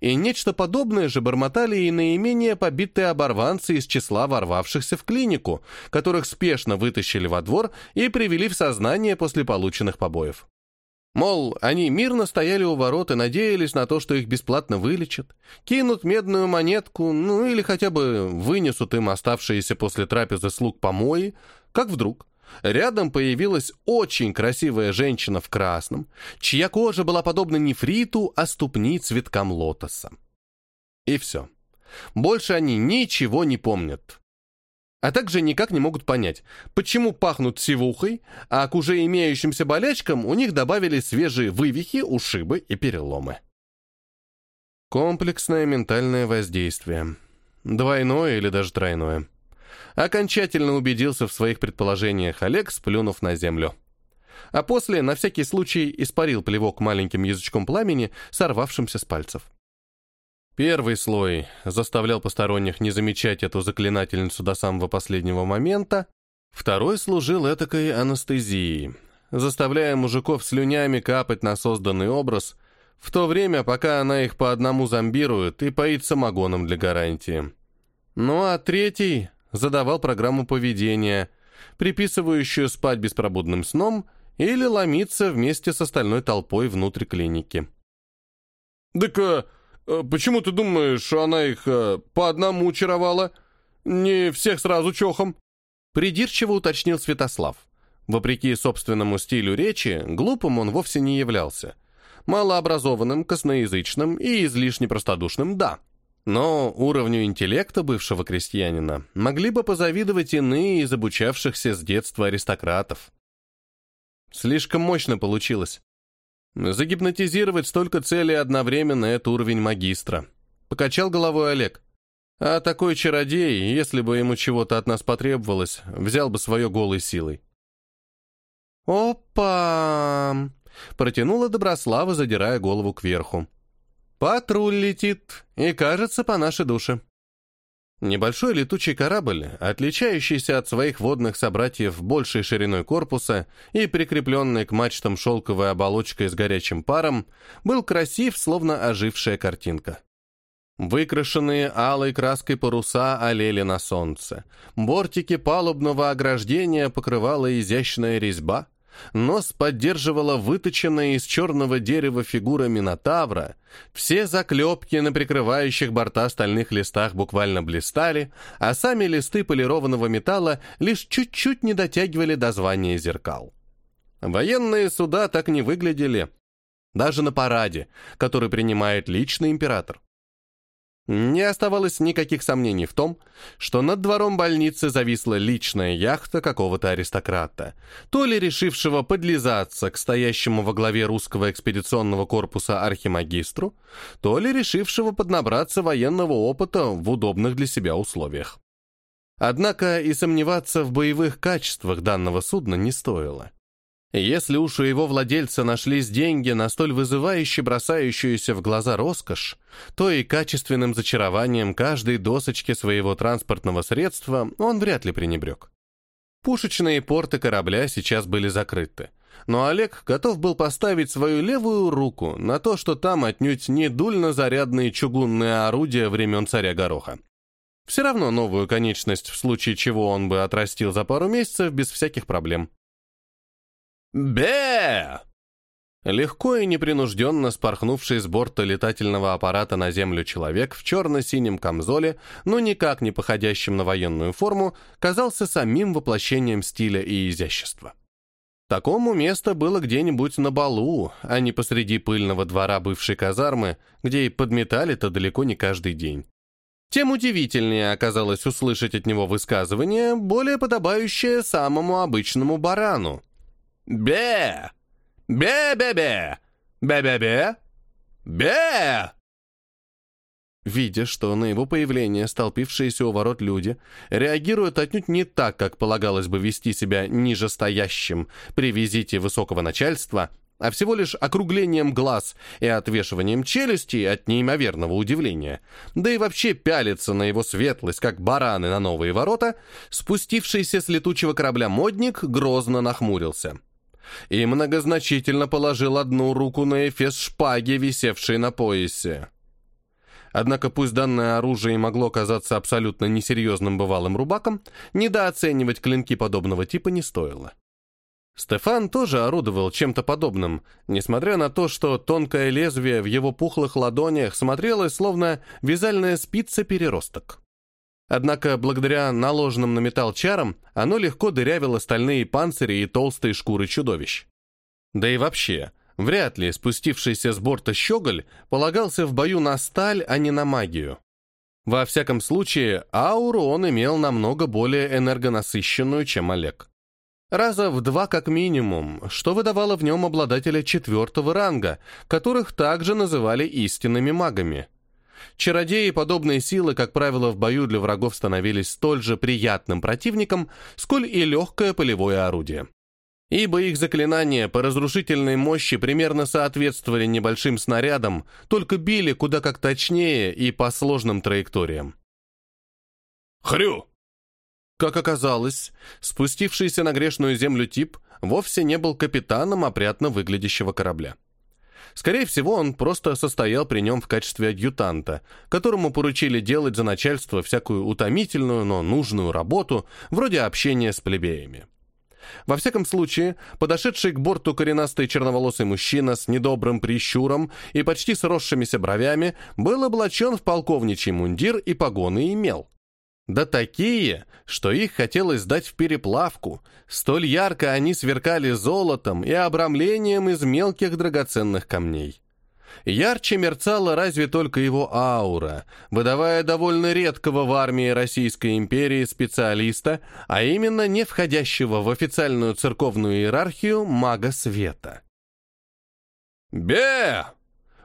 и нечто подобное же бормотали и наименее побитые оборванцы из числа ворвавшихся в клинику, которых спешно вытащили во двор и привели в сознание после полученных побоев. Мол, они мирно стояли у ворот и надеялись на то, что их бесплатно вылечат, кинут медную монетку, ну или хотя бы вынесут им оставшиеся после трапезы слуг помои, как вдруг Рядом появилась очень красивая женщина в красном, чья кожа была подобна нефриту, а ступни цветкам лотоса. И все. Больше они ничего не помнят. А также никак не могут понять, почему пахнут сивухой, а к уже имеющимся болячкам у них добавили свежие вывихи, ушибы и переломы. Комплексное ментальное воздействие. Двойное или даже тройное. Окончательно убедился в своих предположениях Олег, сплюнув на землю. А после, на всякий случай, испарил плевок маленьким язычком пламени, сорвавшимся с пальцев. Первый слой заставлял посторонних не замечать эту заклинательницу до самого последнего момента, второй служил этакой анестезией, заставляя мужиков слюнями капать на созданный образ, в то время, пока она их по одному зомбирует и поит самогоном для гарантии. Ну а третий задавал программу поведения, приписывающую спать беспробудным сном или ломиться вместе с остальной толпой внутрь клиники. «Так почему ты думаешь, она их а, по одному чаровала? Не всех сразу чохом?» Придирчиво уточнил Святослав. Вопреки собственному стилю речи, глупым он вовсе не являлся. Малообразованным, косноязычным и излишне простодушным – да. Но уровню интеллекта бывшего крестьянина могли бы позавидовать иные из обучавшихся с детства аристократов. Слишком мощно получилось. Загипнотизировать столько целей одновременно — это уровень магистра. Покачал головой Олег. А такой чародей, если бы ему чего-то от нас потребовалось, взял бы свое голой силой. «Опа!» — протянула Доброслава, задирая голову кверху. Патруль летит, и кажется, по нашей душе. Небольшой летучий корабль, отличающийся от своих водных собратьев большей шириной корпуса и прикрепленный к мачтам шелковой оболочкой с горячим паром, был красив, словно ожившая картинка. Выкрашенные алой краской паруса олели на солнце. Бортики палубного ограждения покрывала изящная резьба, Нос поддерживала выточенная из черного дерева фигура Минотавра. Все заклепки на прикрывающих борта стальных листах буквально блистали, а сами листы полированного металла лишь чуть-чуть не дотягивали до звания зеркал. Военные суда так не выглядели. Даже на параде, который принимает личный император. Не оставалось никаких сомнений в том, что над двором больницы зависла личная яхта какого-то аристократа, то ли решившего подлизаться к стоящему во главе русского экспедиционного корпуса архимагистру, то ли решившего поднабраться военного опыта в удобных для себя условиях. Однако и сомневаться в боевых качествах данного судна не стоило. Если уж у его владельца нашлись деньги на столь вызывающе бросающуюся в глаза роскошь, то и качественным зачарованием каждой досочки своего транспортного средства он вряд ли пренебрег. Пушечные порты корабля сейчас были закрыты, но Олег готов был поставить свою левую руку на то, что там отнюдь не дульно-зарядные чугунные орудия времен царя Гороха. Все равно новую конечность, в случае чего он бы отрастил за пару месяцев без всяких проблем. «Бе!» Легко и непринужденно спорхнувший с борта летательного аппарата на землю человек в черно-синем камзоле, но никак не походящем на военную форму, казался самим воплощением стиля и изящества. Такому место было где-нибудь на балу, а не посреди пыльного двора бывшей казармы, где и подметали-то далеко не каждый день. Тем удивительнее оказалось услышать от него высказывание, более подобающее самому обычному барану. Бе! Бе-бе-бе! Бе-бе-бе! Бе! Видя, что на его появление столпившиеся у ворот люди реагируют отнюдь не так, как полагалось бы вести себя нижестоящим при визите высокого начальства, а всего лишь округлением глаз и отвешиванием челюсти от неимоверного удивления, да и вообще пялиться на его светлость, как бараны на новые ворота, спустившийся с летучего корабля модник грозно нахмурился и многозначительно положил одну руку на эфес шпаги, висевшей на поясе. Однако пусть данное оружие могло казаться абсолютно несерьезным бывалым рубаком, недооценивать клинки подобного типа не стоило. Стефан тоже орудовал чем-то подобным, несмотря на то, что тонкое лезвие в его пухлых ладонях смотрелось словно вязальная спица-переросток. Однако, благодаря наложенным на металл чарам, оно легко дырявило стальные панцири и толстые шкуры чудовищ. Да и вообще, вряд ли спустившийся с борта щеголь полагался в бою на сталь, а не на магию. Во всяком случае, ауру он имел намного более энергонасыщенную, чем Олег. Раза в два как минимум, что выдавало в нем обладателя четвертого ранга, которых также называли истинными магами – Чародеи подобные силы, как правило, в бою для врагов становились столь же приятным противником, сколь и легкое полевое орудие. Ибо их заклинания по разрушительной мощи примерно соответствовали небольшим снарядам, только били куда как точнее и по сложным траекториям. «Хрю!» Как оказалось, спустившийся на грешную землю тип вовсе не был капитаном опрятно выглядящего корабля. Скорее всего, он просто состоял при нем в качестве адъютанта, которому поручили делать за начальство всякую утомительную, но нужную работу, вроде общения с плебеями. Во всяком случае, подошедший к борту коренастый черноволосый мужчина с недобрым прищуром и почти сросшимися бровями был облачен в полковничий мундир и погоны имел. Да такие, что их хотелось сдать в переплавку. Столь ярко они сверкали золотом и обрамлением из мелких драгоценных камней. Ярче мерцала разве только его аура, выдавая довольно редкого в армии Российской империи специалиста, а именно не входящего в официальную церковную иерархию мага света. «Бе!»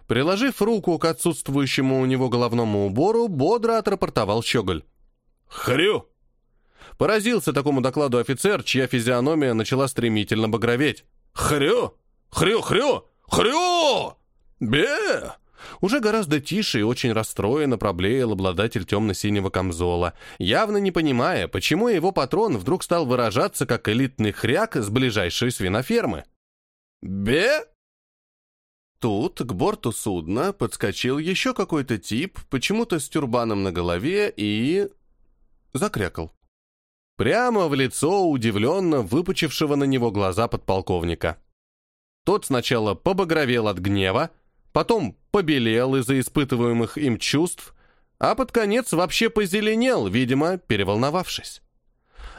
Приложив руку к отсутствующему у него головному убору, бодро отрапортовал Щеголь. «Хрю!» Поразился такому докладу офицер, чья физиономия начала стремительно багроветь. «Хрю! Хрю! Хрю! Хрю! Бе!» Уже гораздо тише и очень расстроенно проблеял обладатель темно-синего камзола, явно не понимая, почему его патрон вдруг стал выражаться как элитный хряк с ближайшей свинофермы. «Бе!» Тут к борту судна подскочил еще какой-то тип, почему-то с тюрбаном на голове, и... закрякал. Прямо в лицо удивленно выпучившего на него глаза подполковника. Тот сначала побагровел от гнева, потом побелел из-за испытываемых им чувств, а под конец вообще позеленел, видимо, переволновавшись.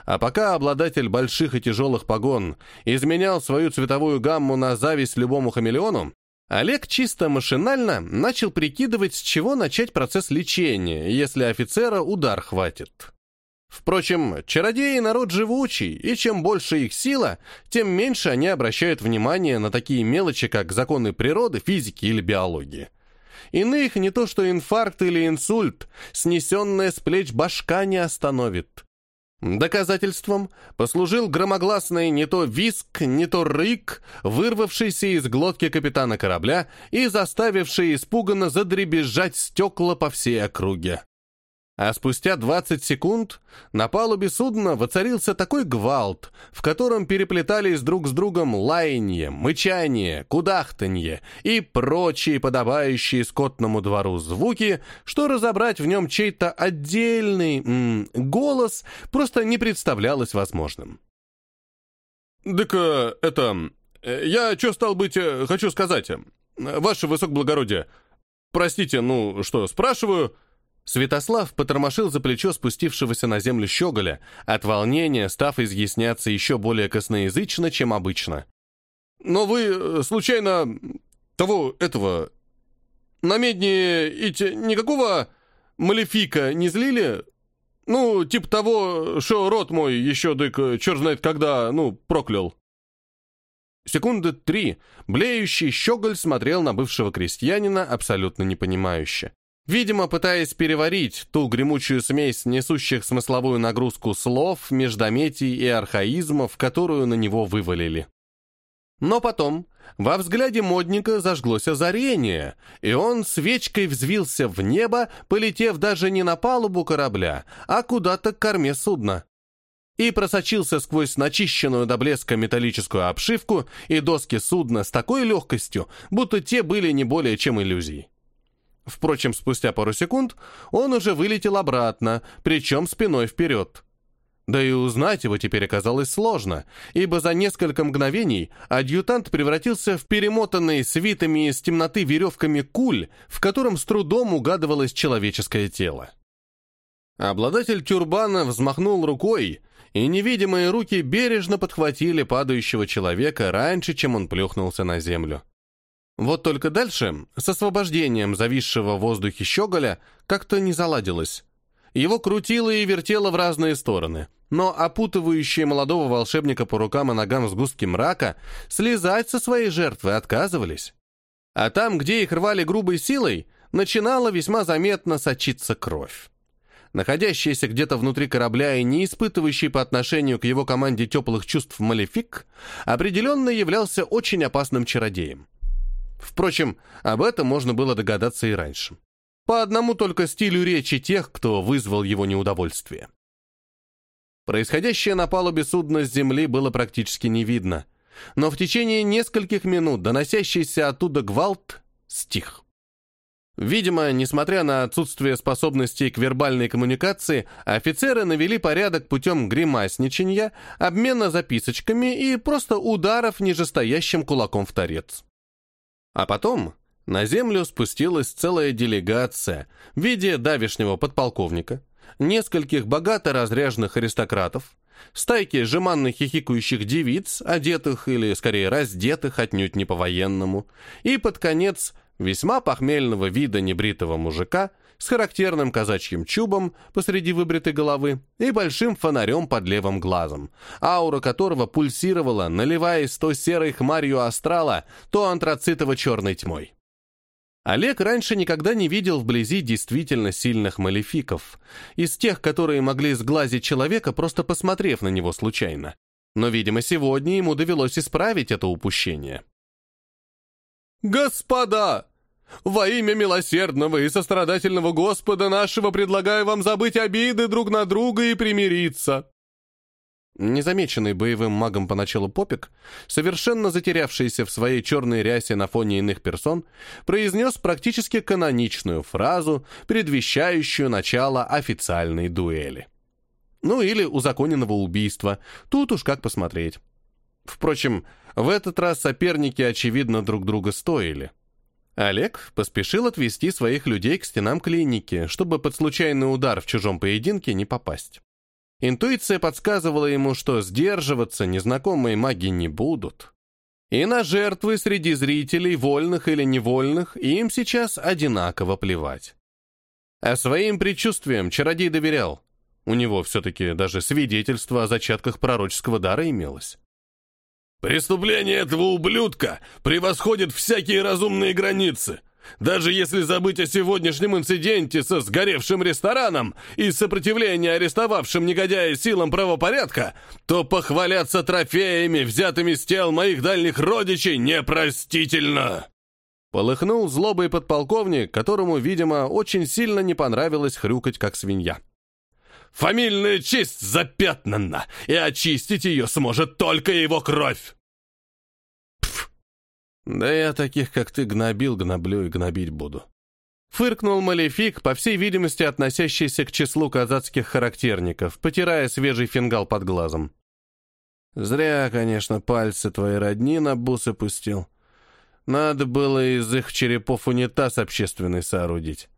А пока обладатель больших и тяжелых погон изменял свою цветовую гамму на зависть любому хамелеону, Олег чисто машинально начал прикидывать, с чего начать процесс лечения, если офицера удар хватит. Впрочем, чародеи народ живучий, и чем больше их сила, тем меньше они обращают внимание на такие мелочи, как законы природы, физики или биологии. Иных не то что инфаркт или инсульт, снесенная с плеч башка не остановит. Доказательством послужил громогласный не то виск, не то рык, вырвавшийся из глотки капитана корабля и заставивший испуганно задребезжать стекла по всей округе. А спустя 20 секунд на палубе судна воцарился такой гвалт, в котором переплетались друг с другом лаяние, мычание, кудахтанье и прочие подобающие скотному двору звуки, что разобрать в нем чей-то отдельный м, голос просто не представлялось возможным. «Так э, это... Э, я что, стал быть, э, хочу сказать? Ваше высокоблагородие, простите, ну что, спрашиваю...» Святослав потормошил за плечо спустившегося на землю щеголя, от волнения став изъясняться еще более косноязычно, чем обычно. «Но вы, э, случайно, того, этого, на медне ите никакого малефика не злили? Ну, типа того, что рот мой еще, дык, черт знает когда, ну, проклял». Секунды три блеющий щеголь смотрел на бывшего крестьянина абсолютно непонимающе. Видимо, пытаясь переварить ту гремучую смесь несущих смысловую нагрузку слов, междометий и архаизмов, которую на него вывалили. Но потом во взгляде модника зажглось озарение, и он свечкой взвился в небо, полетев даже не на палубу корабля, а куда-то к корме судна. И просочился сквозь начищенную до блеска металлическую обшивку и доски судна с такой легкостью, будто те были не более чем иллюзией. Впрочем, спустя пару секунд он уже вылетел обратно, причем спиной вперед. Да и узнать его теперь оказалось сложно, ибо за несколько мгновений адъютант превратился в перемотанный свитами из темноты веревками куль, в котором с трудом угадывалось человеческое тело. Обладатель тюрбана взмахнул рукой, и невидимые руки бережно подхватили падающего человека раньше, чем он плюхнулся на землю. Вот только дальше, с освобождением зависшего в воздухе щеголя, как-то не заладилось. Его крутило и вертело в разные стороны, но опутывающие молодого волшебника по рукам и ногам сгустки мрака слезать со своей жертвы отказывались. А там, где их рвали грубой силой, начинала весьма заметно сочиться кровь. Находящийся где-то внутри корабля и не испытывающий по отношению к его команде теплых чувств Малефик определенно являлся очень опасным чародеем. Впрочем, об этом можно было догадаться и раньше. По одному только стилю речи тех, кто вызвал его неудовольствие. Происходящее на палубе судна с земли было практически не видно, но в течение нескольких минут доносящийся оттуда гвалт стих. Видимо, несмотря на отсутствие способностей к вербальной коммуникации, офицеры навели порядок путем гримасничания, обмена записочками и просто ударов нижестоящим кулаком в торец. А потом на землю спустилась целая делегация в виде давишнего подполковника, нескольких богато разряженных аристократов, стайки жеманных хихикающих девиц, одетых или, скорее, раздетых отнюдь не по-военному, и, под конец, весьма похмельного вида небритого мужика с характерным казачьим чубом посреди выбритой головы и большим фонарем под левым глазом, аура которого пульсировала, наливаясь то серой хмарью астрала, то антрацитово-черной тьмой. Олег раньше никогда не видел вблизи действительно сильных малефиков, из тех, которые могли сглазить человека, просто посмотрев на него случайно. Но, видимо, сегодня ему довелось исправить это упущение. «Господа! Во имя милосердного и сострадательного Господа нашего предлагаю вам забыть обиды друг на друга и примириться». Незамеченный боевым магом поначалу Попик, совершенно затерявшийся в своей черной рясе на фоне иных персон, произнес практически каноничную фразу, предвещающую начало официальной дуэли. Ну или узаконенного убийства, тут уж как посмотреть. Впрочем, в этот раз соперники, очевидно, друг друга стоили. Олег поспешил отвести своих людей к стенам клиники, чтобы под случайный удар в чужом поединке не попасть. Интуиция подсказывала ему, что сдерживаться незнакомые маги не будут. И на жертвы среди зрителей, вольных или невольных, им сейчас одинаково плевать. А своим предчувствиям чародей доверял. У него все-таки даже свидетельство о зачатках пророческого дара имелось. «Преступление этого ублюдка превосходит всякие разумные границы», даже если забыть о сегодняшнем инциденте со сгоревшим рестораном и сопротивление арестовавшим негодяя силам правопорядка, то похваляться трофеями, взятыми с тел моих дальних родичей, непростительно!» Полыхнул злобый подполковник, которому, видимо, очень сильно не понравилось хрюкать, как свинья. «Фамильная честь запятнана, и очистить ее сможет только его кровь!» Да я таких, как ты, гнобил, гноблю и гнобить буду. Фыркнул Малефик, по всей видимости, относящийся к числу казацких характерников, потирая свежий фингал под глазом. Зря, конечно, пальцы твои родни на бусы пустил. Надо было из их черепов унитаз общественный соорудить.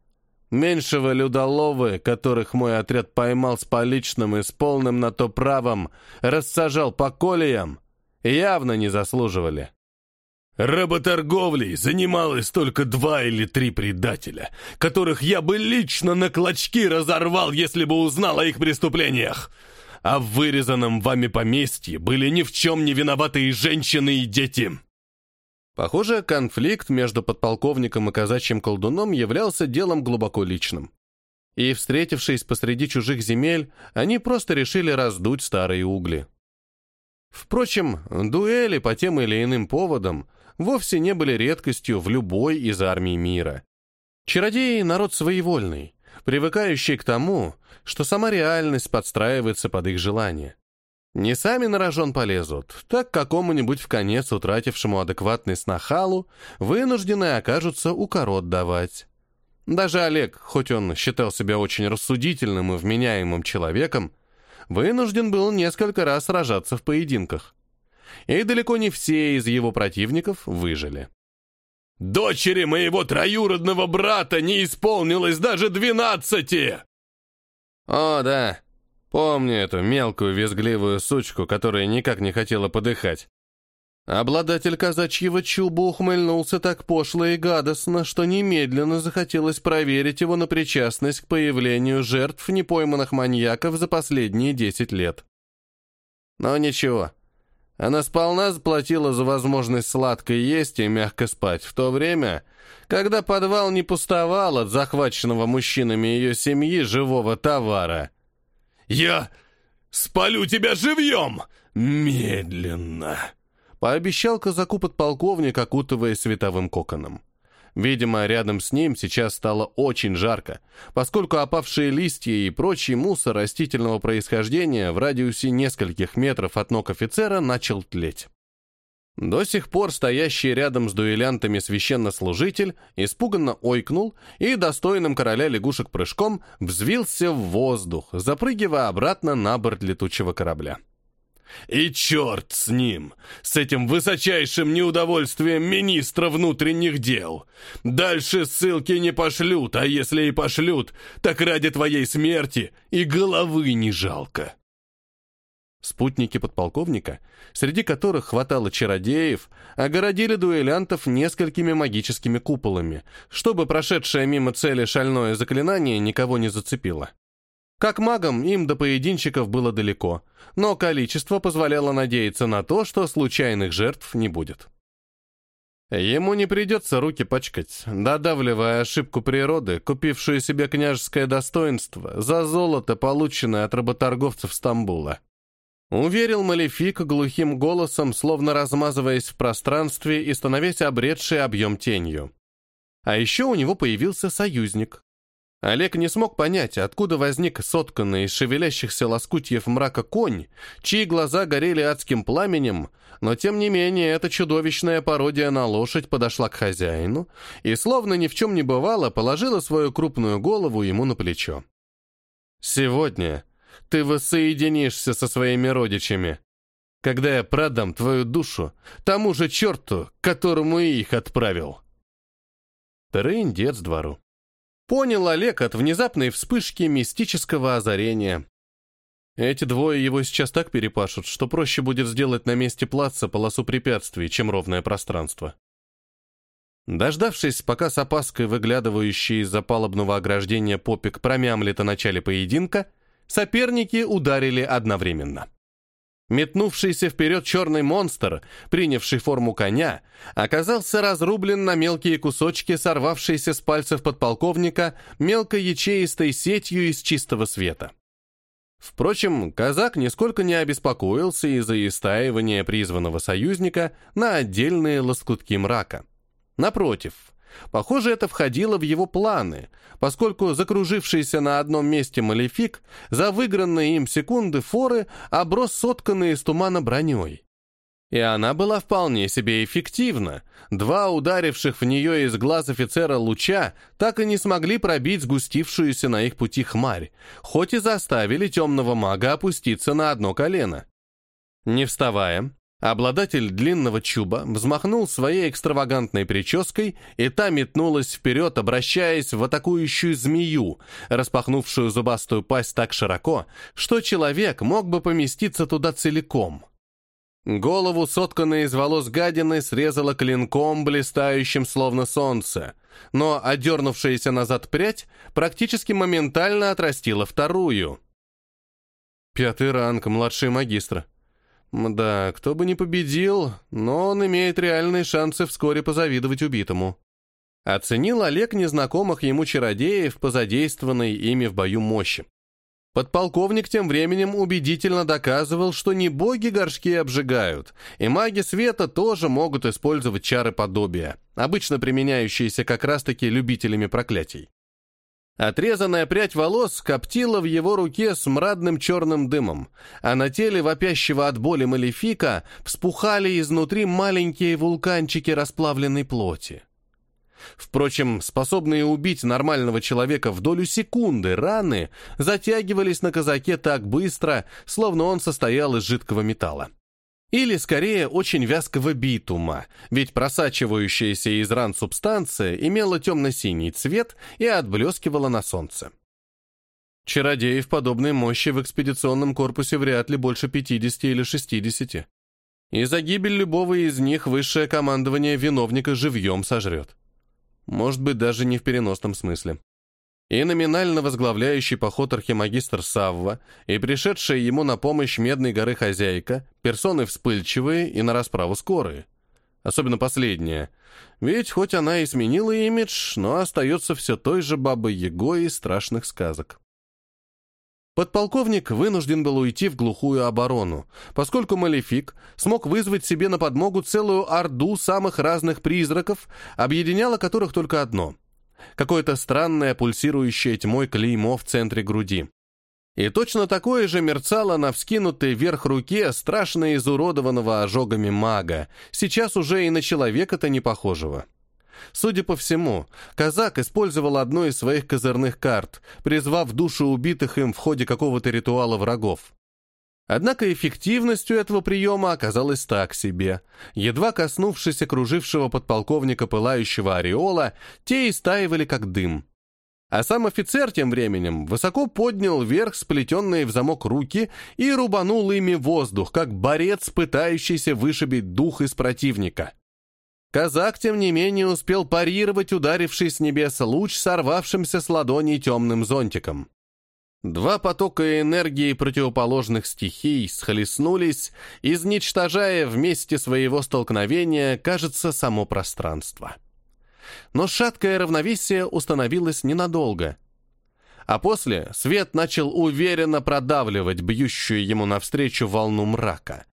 Меньшего людоловы, которых мой отряд поймал с поличным и с полным на то правом, рассажал по колеям, явно не заслуживали. Работорговлей занималось только два или три предателя, которых я бы лично на клочки разорвал, если бы узнал о их преступлениях. А в вырезанном вами поместье были ни в чем не виноватые женщины и дети. Похоже, конфликт между подполковником и казачьим колдуном являлся делом глубоко личным. И, встретившись посреди чужих земель, они просто решили раздуть старые угли. Впрочем, дуэли по тем или иным поводам вовсе не были редкостью в любой из армий мира. Чародеи — народ своевольный, привыкающий к тому, что сама реальность подстраивается под их желания. Не сами на рожон полезут, так какому-нибудь в конец утратившему адекватность нахалу вынуждены окажутся укорот давать. Даже Олег, хоть он считал себя очень рассудительным и вменяемым человеком, вынужден был несколько раз сражаться в поединках и далеко не все из его противников выжили. «Дочери моего троюродного брата не исполнилось даже двенадцати!» «О, да, помню эту мелкую визгливую сучку, которая никак не хотела подыхать. Обладатель казачьего чуба ухмыльнулся так пошло и гадостно, что немедленно захотелось проверить его на причастность к появлению жертв непойманных маньяков за последние десять лет. Но ничего, она сполна заплатила за возможность сладко есть и мягко спать в то время, когда подвал не пустовал от захваченного мужчинами ее семьи живого товара. «Я спалю тебя живьем! Медленно!» Пообещал казаку подполковник, окутывая световым коконом. Видимо, рядом с ним сейчас стало очень жарко, поскольку опавшие листья и прочий мусор растительного происхождения в радиусе нескольких метров от ног офицера начал тлеть. До сих пор стоящий рядом с дуэлянтами священнослужитель испуганно ойкнул и достойным короля лягушек прыжком взвился в воздух, запрыгивая обратно на борт летучего корабля. И черт с ним, с этим высочайшим неудовольствием министра внутренних дел. Дальше ссылки не пошлют, а если и пошлют, так ради твоей смерти и головы не жалко. Спутники подполковника, среди которых хватало чародеев, огородили дуэлянтов несколькими магическими куполами, чтобы прошедшее мимо цели шальное заклинание никого не зацепило. Как магам им до поединщиков было далеко, но количество позволяло надеяться на то, что случайных жертв не будет. Ему не придется руки пачкать, додавливая ошибку природы, купившую себе княжеское достоинство за золото, полученное от работорговцев Стамбула. Уверил Малефик глухим голосом, словно размазываясь в пространстве и становясь обретшей объем тенью. А еще у него появился союзник. Олег не смог понять, откуда возник сотканный из шевелящихся лоскутьев мрака конь, чьи глаза горели адским пламенем, но тем не менее эта чудовищная пародия на лошадь подошла к хозяину и, словно ни в чем не бывало, положила свою крупную голову ему на плечо. «Сегодня ты воссоединишься со своими родичами, когда я продам твою душу тому же черту, которому и их отправил». Трындец двору. Понял Олег от внезапной вспышки мистического озарения. Эти двое его сейчас так перепашут, что проще будет сделать на месте плаца полосу препятствий, чем ровное пространство. Дождавшись, пока с опаской выглядывающий из-за палубного ограждения попик промямлет о начале поединка, соперники ударили одновременно. Метнувшийся вперед черный монстр, принявший форму коня, оказался разрублен на мелкие кусочки, сорвавшиеся с пальцев подполковника мелкой ячеистой сетью из чистого света. Впрочем, казак нисколько не обеспокоился из-за истаивания призванного союзника на отдельные лоскутки мрака. Напротив, Похоже, это входило в его планы, поскольку закружившийся на одном месте малефик за выигранные им секунды форы оброс сотканной из тумана броней. И она была вполне себе эффективна. Два ударивших в нее из глаз офицера луча так и не смогли пробить сгустившуюся на их пути хмарь, хоть и заставили темного мага опуститься на одно колено. Не вставая, Обладатель длинного чуба взмахнул своей экстравагантной прической, и та метнулась вперед, обращаясь в атакующую змею, распахнувшую зубастую пасть так широко, что человек мог бы поместиться туда целиком. Голову, сотканной из волос гадины, срезала клинком, блистающим словно солнце, но одернувшаяся назад прядь практически моментально отрастила вторую. Пятый ранг, младший магистра. Да, кто бы ни победил, но он имеет реальные шансы вскоре позавидовать убитому. Оценил Олег незнакомых ему чародеев по задействованной ими в бою мощи. Подполковник тем временем убедительно доказывал, что не боги горшки обжигают, и маги света тоже могут использовать чары подобия, обычно применяющиеся как раз-таки любителями проклятий. Отрезанная прядь волос коптила в его руке с мрадным черным дымом, а на теле вопящего от боли малефика вспухали изнутри маленькие вулканчики расплавленной плоти. Впрочем, способные убить нормального человека в долю секунды раны затягивались на казаке так быстро, словно он состоял из жидкого металла. Или, скорее, очень вязкого битума, ведь просачивающаяся из ран субстанция имела темно-синий цвет и отблескивала на солнце. Чародеев подобной мощи в экспедиционном корпусе вряд ли больше 50 или 60. И за гибель любого из них высшее командование виновника живьем сожрет. Может быть, даже не в переносном смысле и номинально возглавляющий поход архимагистр Савва, и пришедшая ему на помощь Медной горы хозяйка, персоны вспыльчивые и на расправу скорые. Особенно последняя. Ведь хоть она и сменила имидж, но остается все той же бабой Егой из страшных сказок. Подполковник вынужден был уйти в глухую оборону, поскольку Малефик смог вызвать себе на подмогу целую орду самых разных призраков, объединяло которых только одно какое-то странное пульсирующее тьмой клеймо в центре груди. И точно такое же мерцало на вскинутой вверх руке страшно изуродованного ожогами мага, сейчас уже и на человека-то не похожего. Судя по всему, казак использовал одну из своих козырных карт, призвав души убитых им в ходе какого-то ритуала врагов. Однако эффективностью этого приема оказалось так себе. Едва коснувшись окружившего подполковника пылающего ореола, те истаивали как дым. А сам офицер тем временем высоко поднял вверх сплетенные в замок руки и рубанул ими воздух, как борец, пытающийся вышибить дух из противника. Казак, тем не менее, успел парировать ударивший с небес луч, сорвавшимся с ладони темным зонтиком. Два потока энергии противоположных стихий схлестнулись, изничтожая вместе своего столкновения, кажется, само пространство. Но шаткое равновесие установилось ненадолго. А после свет начал уверенно продавливать бьющую ему навстречу волну мрака.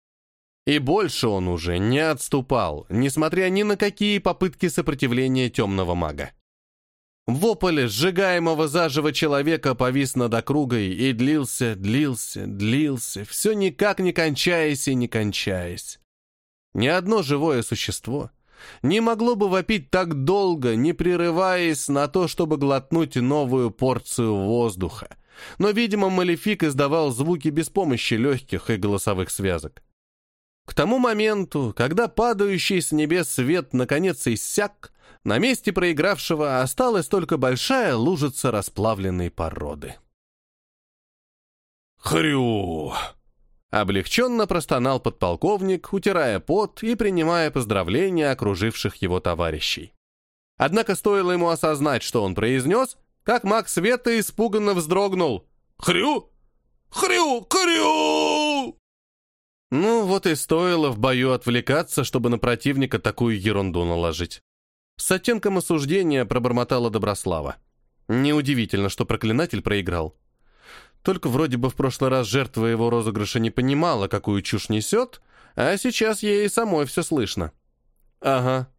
И больше он уже не отступал, несмотря ни на какие попытки сопротивления темного мага. Вопль сжигаемого заживо человека повис над округой и длился, длился, длился, все никак не кончаясь и не кончаясь. Ни одно живое существо не могло бы вопить так долго, не прерываясь на то, чтобы глотнуть новую порцию воздуха. Но, видимо, Малефик издавал звуки без помощи легких и голосовых связок. К тому моменту, когда падающий с небес свет наконец иссяк, на месте проигравшего осталась только большая лужица расплавленной породы. «Хрю!» Облегченно простонал подполковник, утирая пот и принимая поздравления окруживших его товарищей. Однако стоило ему осознать, что он произнес, как маг света испуганно вздрогнул. «Хрю! Хрю! Хрю!» Ну, вот и стоило в бою отвлекаться, чтобы на противника такую ерунду наложить. С оттенком осуждения пробормотала Доброслава. Неудивительно, что проклинатель проиграл. Только вроде бы в прошлый раз жертва его розыгрыша не понимала, какую чушь несет, а сейчас ей самой все слышно. Ага.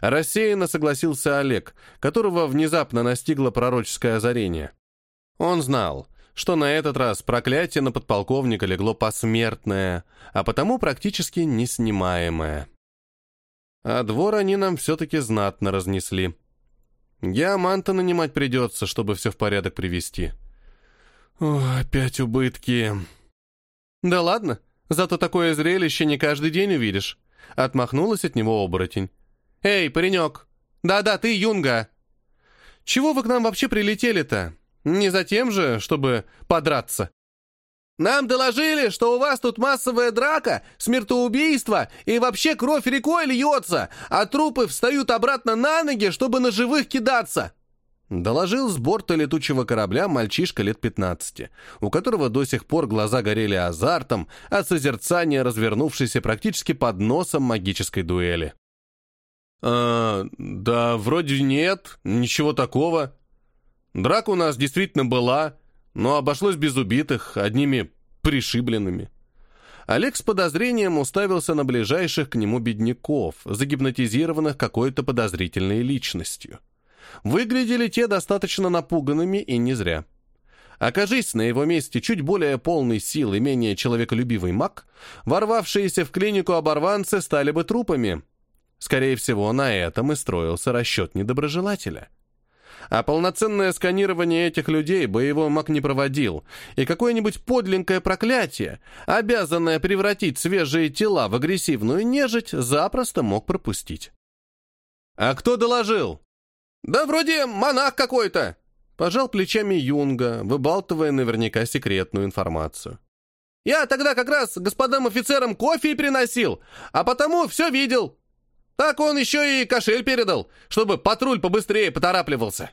Рассеянно согласился Олег, которого внезапно настигло пророческое озарение. Он знал, что на этот раз проклятие на подполковника легло посмертное, а потому практически неснимаемое. А двор они нам все-таки знатно разнесли. Геоманта нанимать придется, чтобы все в порядок привести. О, опять убытки. Да ладно, зато такое зрелище не каждый день увидишь. Отмахнулась от него оборотень. Эй, паренек! Да-да, ты Юнга! Чего вы к нам вообще прилетели-то? Не за тем же, чтобы подраться? Нам доложили, что у вас тут массовая драка, смертоубийство и вообще кровь рекой льется, а трупы встают обратно на ноги, чтобы на живых кидаться. Доложил с борта летучего корабля мальчишка лет 15, у которого до сих пор глаза горели азартом от созерцания развернувшейся практически под носом магической дуэли. «А, да, вроде нет, ничего такого. Драка у нас действительно была, но обошлось без убитых, одними пришибленными». Олег с подозрением уставился на ближайших к нему бедняков, загипнотизированных какой-то подозрительной личностью. Выглядели те достаточно напуганными и не зря. Окажись на его месте чуть более полный сил и менее человеколюбивый маг, ворвавшиеся в клинику оборванцы стали бы трупами. Скорее всего, на этом и строился расчет недоброжелателя. А полноценное сканирование этих людей боевой маг не проводил, и какое-нибудь подлинное проклятие, обязанное превратить свежие тела в агрессивную нежить, запросто мог пропустить. «А кто доложил?» «Да вроде монах какой-то!» Пожал плечами Юнга, выбалтывая наверняка секретную информацию. «Я тогда как раз господам офицерам кофе приносил, а потому все видел. Так он еще и кошель передал, чтобы патруль побыстрее поторапливался».